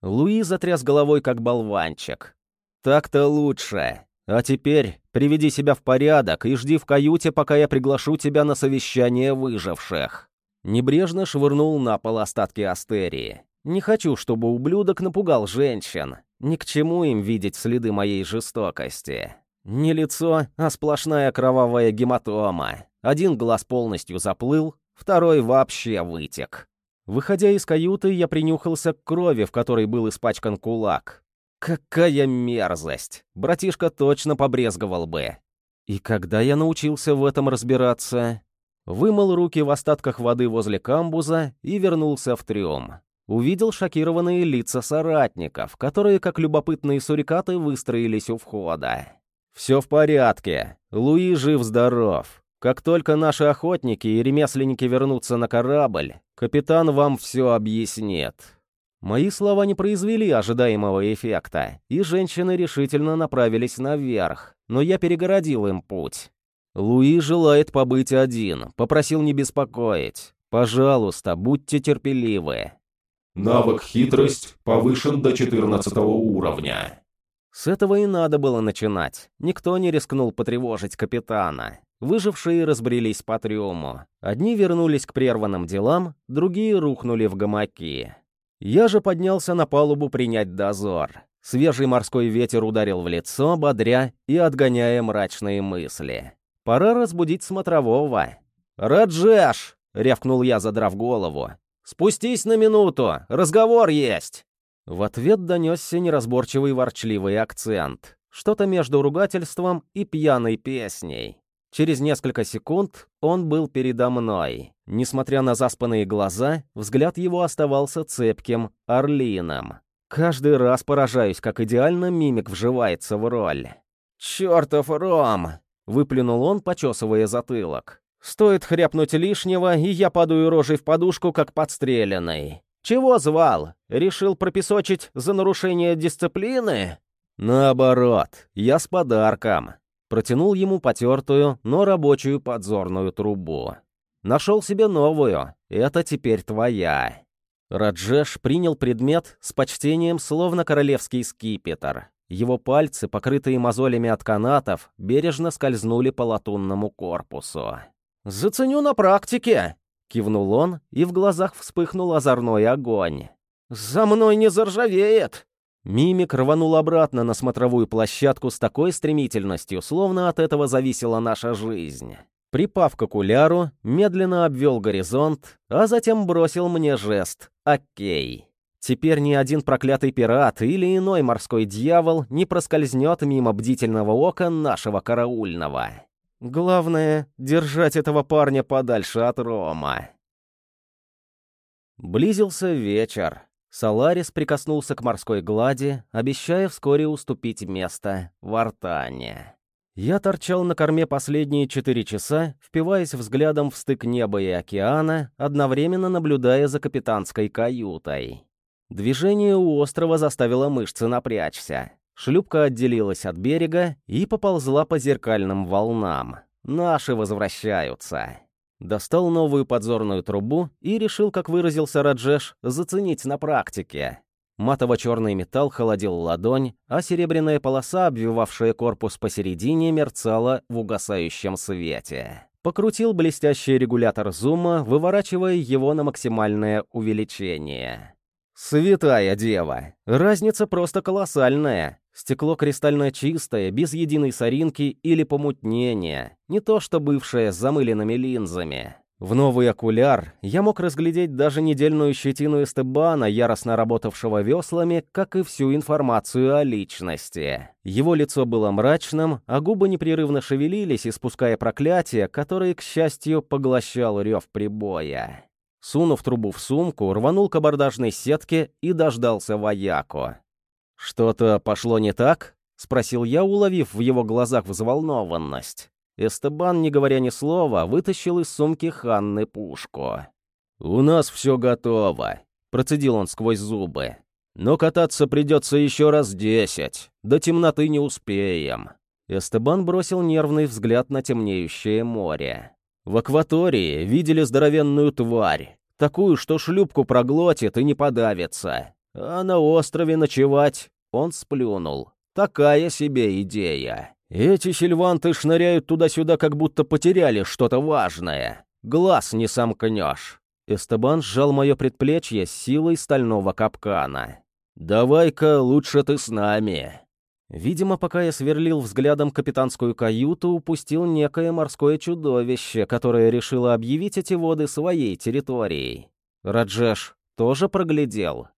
Луи затряс головой, как болванчик. «Так-то лучше. А теперь приведи себя в порядок и жди в каюте, пока я приглашу тебя на совещание выживших». Небрежно швырнул на пол остатки астерии. Не хочу, чтобы ублюдок напугал женщин. Ни к чему им видеть следы моей жестокости. Не лицо, а сплошная кровавая гематома. Один глаз полностью заплыл, второй вообще вытек. Выходя из каюты, я принюхался к крови, в которой был испачкан кулак. Какая мерзость! Братишка точно побрезговал бы. И когда я научился в этом разбираться? Вымыл руки в остатках воды возле камбуза и вернулся в трюм увидел шокированные лица соратников, которые, как любопытные сурикаты, выстроились у входа. «Все в порядке. Луи жив-здоров. Как только наши охотники и ремесленники вернутся на корабль, капитан вам все объяснит». Мои слова не произвели ожидаемого эффекта, и женщины решительно направились наверх, но я перегородил им путь. Луи желает побыть один, попросил не беспокоить. Пожалуйста, будьте терпеливы. Навык «Хитрость» повышен до 14 уровня. С этого и надо было начинать. Никто не рискнул потревожить капитана. Выжившие разбрелись по трюму. Одни вернулись к прерванным делам, другие рухнули в гамаки. Я же поднялся на палубу принять дозор. Свежий морской ветер ударил в лицо, бодря и отгоняя мрачные мысли. Пора разбудить смотрового. «Раджеш!» — рявкнул я, задрав голову. «Спустись на минуту! Разговор есть!» В ответ донесся неразборчивый ворчливый акцент. Что-то между ругательством и пьяной песней. Через несколько секунд он был передо мной. Несмотря на заспанные глаза, взгляд его оставался цепким, орлиным. Каждый раз поражаюсь, как идеально мимик вживается в роль. «Чёртов Ром!» — выплюнул он, почесывая затылок. Стоит хряпнуть лишнего, и я падаю рожей в подушку, как подстреленный. Чего звал? Решил пропесочить за нарушение дисциплины? Наоборот, я с подарком. Протянул ему потертую, но рабочую подзорную трубу. Нашел себе новую. Это теперь твоя. Раджеш принял предмет с почтением, словно королевский скипетр. Его пальцы, покрытые мозолями от канатов, бережно скользнули по латунному корпусу. «Заценю на практике!» — кивнул он, и в глазах вспыхнул озорной огонь. «За мной не заржавеет!» Мимик рванул обратно на смотровую площадку с такой стремительностью, словно от этого зависела наша жизнь. Припав к окуляру, медленно обвел горизонт, а затем бросил мне жест «Окей». Теперь ни один проклятый пират или иной морской дьявол не проскользнет мимо бдительного ока нашего караульного. Главное — держать этого парня подальше от Рома. Близился вечер. Соларис прикоснулся к морской глади, обещая вскоре уступить место в Артане. Я торчал на корме последние четыре часа, впиваясь взглядом в стык неба и океана, одновременно наблюдая за капитанской каютой. Движение у острова заставило мышцы напрячься. Шлюпка отделилась от берега и поползла по зеркальным волнам. Наши возвращаются. Достал новую подзорную трубу и решил, как выразился Раджеш, заценить на практике. Матово-черный металл холодил ладонь, а серебряная полоса, обвивавшая корпус посередине, мерцала в угасающем свете. Покрутил блестящий регулятор зума, выворачивая его на максимальное увеличение. Святая дева! Разница просто колоссальная. Стекло кристально чистое, без единой соринки или помутнения. Не то что бывшее с замыленными линзами. В новый окуляр я мог разглядеть даже недельную щетину Эстебана, яростно работавшего веслами, как и всю информацию о личности. Его лицо было мрачным, а губы непрерывно шевелились, испуская проклятия, которые, к счастью, поглощал рев прибоя. Сунув трубу в сумку, рванул к абордажной сетке и дождался вояку. «Что-то пошло не так?» — спросил я, уловив в его глазах взволнованность. Эстебан, не говоря ни слова, вытащил из сумки Ханны пушку. «У нас все готово», — процедил он сквозь зубы. «Но кататься придется еще раз десять. До темноты не успеем». Эстебан бросил нервный взгляд на темнеющее море. В акватории видели здоровенную тварь, такую, что шлюпку проглотит и не подавится. А на острове ночевать он сплюнул. Такая себе идея. Эти сильванты шныряют туда-сюда, как будто потеряли что-то важное. Глаз не сомкнешь. Эстебан сжал мое предплечье силой стального капкана. «Давай-ка лучше ты с нами». Видимо, пока я сверлил взглядом капитанскую каюту, упустил некое морское чудовище, которое решило объявить эти воды своей территорией. Раджеш тоже проглядел.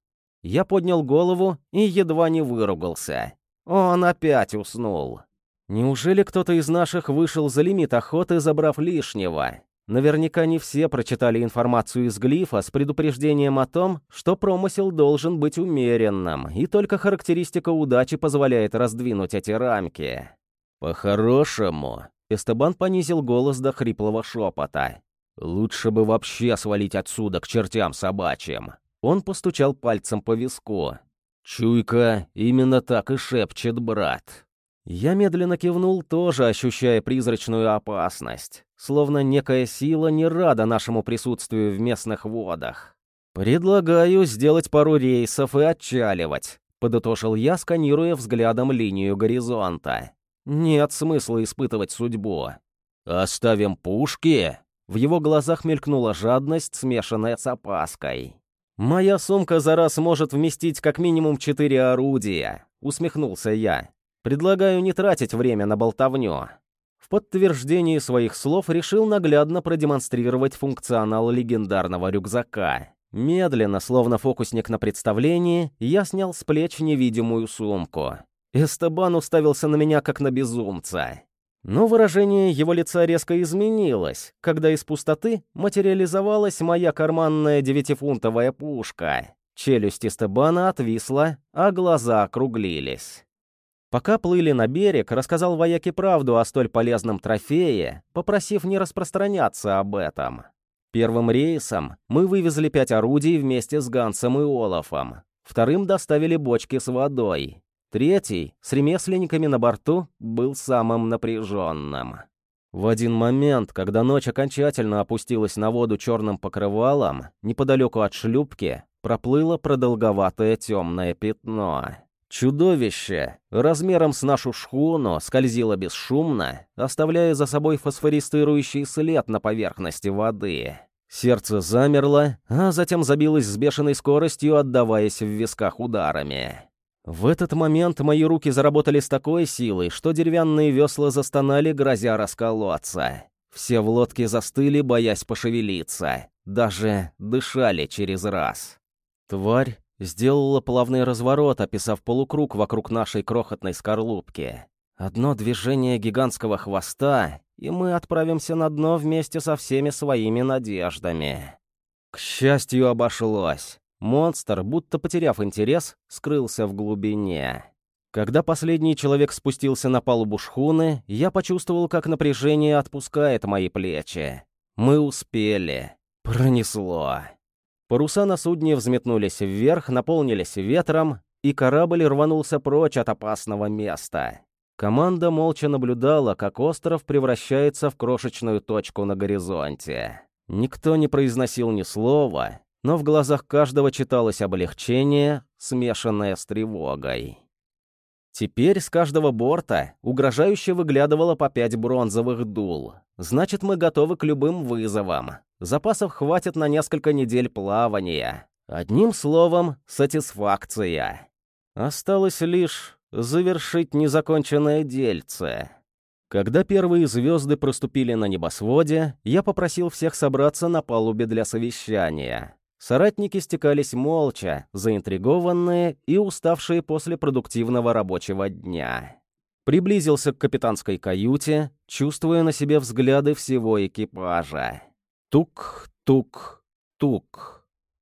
Я поднял голову и едва не выругался. Он опять уснул. Неужели кто-то из наших вышел за лимит охоты, забрав лишнего? Наверняка не все прочитали информацию из глифа с предупреждением о том, что промысел должен быть умеренным, и только характеристика удачи позволяет раздвинуть эти рамки. «По-хорошему», — Эстебан понизил голос до хриплого шепота. «Лучше бы вообще свалить отсюда к чертям собачьим». Он постучал пальцем по виску. «Чуйка именно так и шепчет брат». Я медленно кивнул, тоже ощущая призрачную опасность, словно некая сила не рада нашему присутствию в местных водах. «Предлагаю сделать пару рейсов и отчаливать», — подытожил я, сканируя взглядом линию горизонта. «Нет смысла испытывать судьбу». «Оставим пушки?» В его глазах мелькнула жадность, смешанная с опаской. «Моя сумка за раз может вместить как минимум четыре орудия», — усмехнулся я. Предлагаю не тратить время на болтовню. В подтверждении своих слов решил наглядно продемонстрировать функционал легендарного рюкзака. Медленно, словно фокусник на представлении, я снял с плеч невидимую сумку. Эстебан уставился на меня, как на безумца. Но выражение его лица резко изменилось, когда из пустоты материализовалась моя карманная девятифунтовая пушка. Челюсть Эстебана отвисла, а глаза округлились. Пока плыли на берег, рассказал вояке правду о столь полезном трофее, попросив не распространяться об этом. Первым рейсом мы вывезли пять орудий вместе с Гансом и Олафом. Вторым доставили бочки с водой. Третий, с ремесленниками на борту, был самым напряженным. В один момент, когда ночь окончательно опустилась на воду черным покрывалом, неподалеку от шлюпки проплыло продолговатое темное пятно. Чудовище размером с нашу шхуну скользило бесшумно, оставляя за собой фосфорицирующий след на поверхности воды. Сердце замерло, а затем забилось с бешеной скоростью, отдаваясь в висках ударами. В этот момент мои руки заработали с такой силой, что деревянные весла застонали, грозя расколоться. Все в лодке застыли, боясь пошевелиться. Даже дышали через раз. Тварь Сделала плавный разворот, описав полукруг вокруг нашей крохотной скорлупки. Одно движение гигантского хвоста, и мы отправимся на дно вместе со всеми своими надеждами. К счастью, обошлось. Монстр, будто потеряв интерес, скрылся в глубине. Когда последний человек спустился на палубу шхуны, я почувствовал, как напряжение отпускает мои плечи. Мы успели. Пронесло. Паруса на судне взметнулись вверх, наполнились ветром, и корабль рванулся прочь от опасного места. Команда молча наблюдала, как остров превращается в крошечную точку на горизонте. Никто не произносил ни слова, но в глазах каждого читалось облегчение, смешанное с тревогой. Теперь с каждого борта угрожающе выглядывало по пять бронзовых дул. Значит, мы готовы к любым вызовам. Запасов хватит на несколько недель плавания. Одним словом, сатисфакция. Осталось лишь завершить незаконченное дельце. Когда первые звезды проступили на небосводе, я попросил всех собраться на палубе для совещания. Соратники стекались молча, заинтригованные и уставшие после продуктивного рабочего дня. Приблизился к капитанской каюте, чувствуя на себе взгляды всего экипажа. Тук-тук-тук.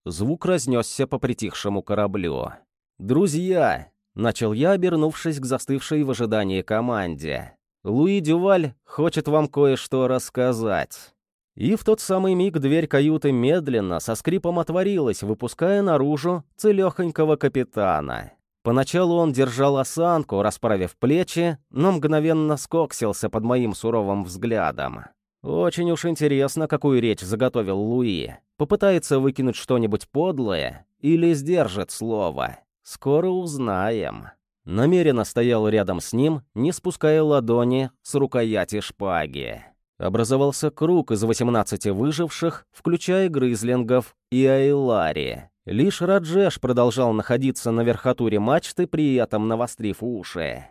Звук разнесся по притихшему кораблю. «Друзья!» — начал я, обернувшись к застывшей в ожидании команде. «Луи Дюваль хочет вам кое-что рассказать». И в тот самый миг дверь каюты медленно, со скрипом отворилась, выпуская наружу целехонького капитана. Поначалу он держал осанку, расправив плечи, но мгновенно скоксился под моим суровым взглядом. Очень уж интересно, какую речь заготовил Луи. Попытается выкинуть что-нибудь подлое или сдержит слово. Скоро узнаем. Намеренно стоял рядом с ним, не спуская ладони с рукояти шпаги. Образовался круг из 18 выживших, включая грызлингов и Айлари. Лишь Раджеш продолжал находиться на верхотуре мачты, при этом навострив уши.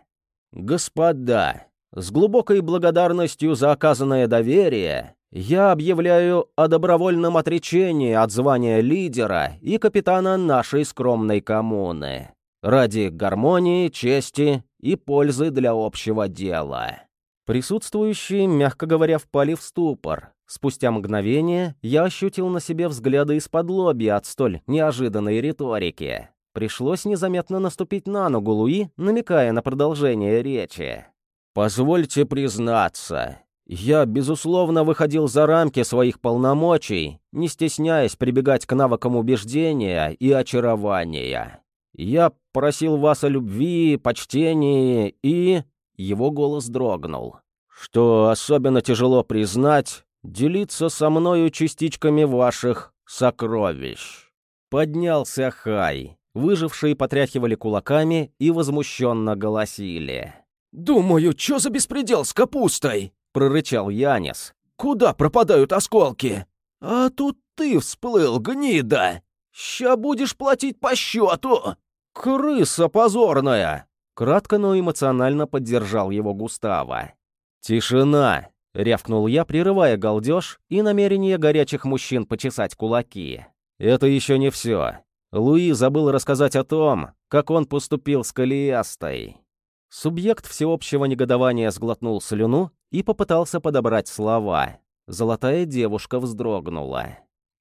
«Господа, с глубокой благодарностью за оказанное доверие я объявляю о добровольном отречении от звания лидера и капитана нашей скромной коммуны. Ради гармонии, чести и пользы для общего дела. Присутствующие, мягко говоря, впали в ступор. Спустя мгновение я ощутил на себе взгляды из-под лобья от столь неожиданной риторики. Пришлось незаметно наступить на ногу Луи, намекая на продолжение речи. «Позвольте признаться, я, безусловно, выходил за рамки своих полномочий, не стесняясь прибегать к навыкам убеждения и очарования. Я просил вас о любви, почтении и...» Его голос дрогнул. «Что особенно тяжело признать, делиться со мною частичками ваших сокровищ». Поднялся Хай. Выжившие потряхивали кулаками и возмущенно голосили. «Думаю, что за беспредел с капустой?» — прорычал Янис. «Куда пропадают осколки? А тут ты всплыл, гнида! Ща будешь платить по счету!» «Крыса позорная!» — кратко, но эмоционально поддержал его Густава. «Тишина!» — рявкнул я, прерывая галдеж и намерение горячих мужчин почесать кулаки. «Это еще не все. Луи забыл рассказать о том, как он поступил с Калиастой». Субъект всеобщего негодования сглотнул слюну и попытался подобрать слова. Золотая девушка вздрогнула.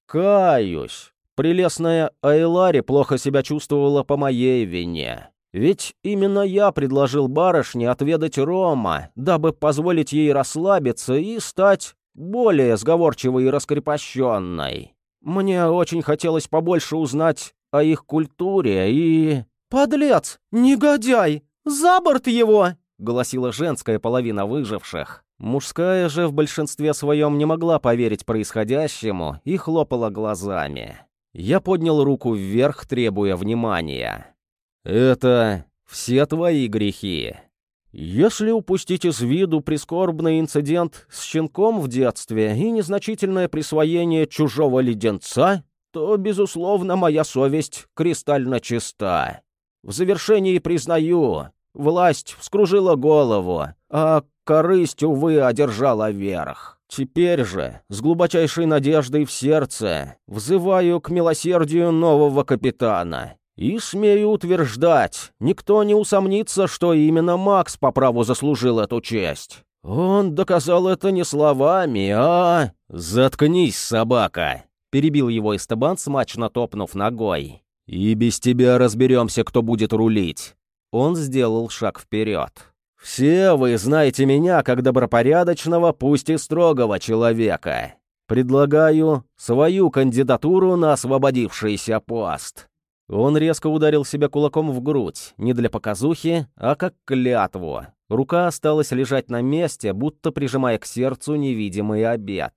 «Каюсь. Прелестная Айлари плохо себя чувствовала по моей вине. Ведь именно я предложил барышне отведать рома, дабы позволить ей расслабиться и стать более сговорчивой и раскрепощенной. Мне очень хотелось побольше узнать о их культуре и...» «Подлец! Негодяй! «За борт его!» — гласила женская половина выживших. Мужская же в большинстве своем не могла поверить происходящему и хлопала глазами. Я поднял руку вверх, требуя внимания. «Это все твои грехи. Если упустить из виду прискорбный инцидент с щенком в детстве и незначительное присвоение чужого леденца, то, безусловно, моя совесть кристально чиста. В завершении признаю, Власть вскружила голову, а корысть, увы, одержала верх. Теперь же, с глубочайшей надеждой в сердце, взываю к милосердию нового капитана. И смею утверждать, никто не усомнится, что именно Макс по праву заслужил эту честь. Он доказал это не словами, а... «Заткнись, собака!» — перебил его Эстебан, смачно топнув ногой. «И без тебя разберемся, кто будет рулить. Он сделал шаг вперед. «Все вы знаете меня как добропорядочного, пусть и строгого человека. Предлагаю свою кандидатуру на освободившийся пост». Он резко ударил себя кулаком в грудь, не для показухи, а как клятву. Рука осталась лежать на месте, будто прижимая к сердцу невидимый обед.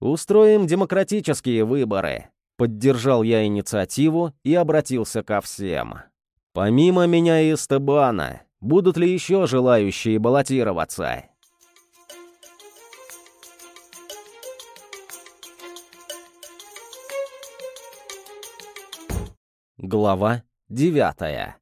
«Устроим демократические выборы», — поддержал я инициативу и обратился ко всем. Помимо меня и Стебана, Будут ли еще желающие баллотироваться? Глава девятая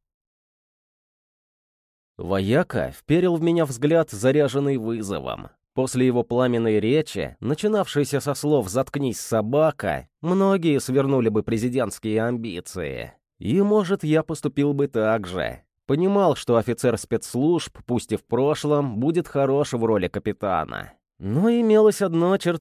Вояка вперил в меня взгляд, заряженный вызовом. После его пламенной речи, начинавшейся со слов «заткнись, собака», многие свернули бы президентские амбиции. И, может, я поступил бы так же. Понимал, что офицер спецслужб, пусть и в прошлом, будет хорош в роли капитана. Но имелось одно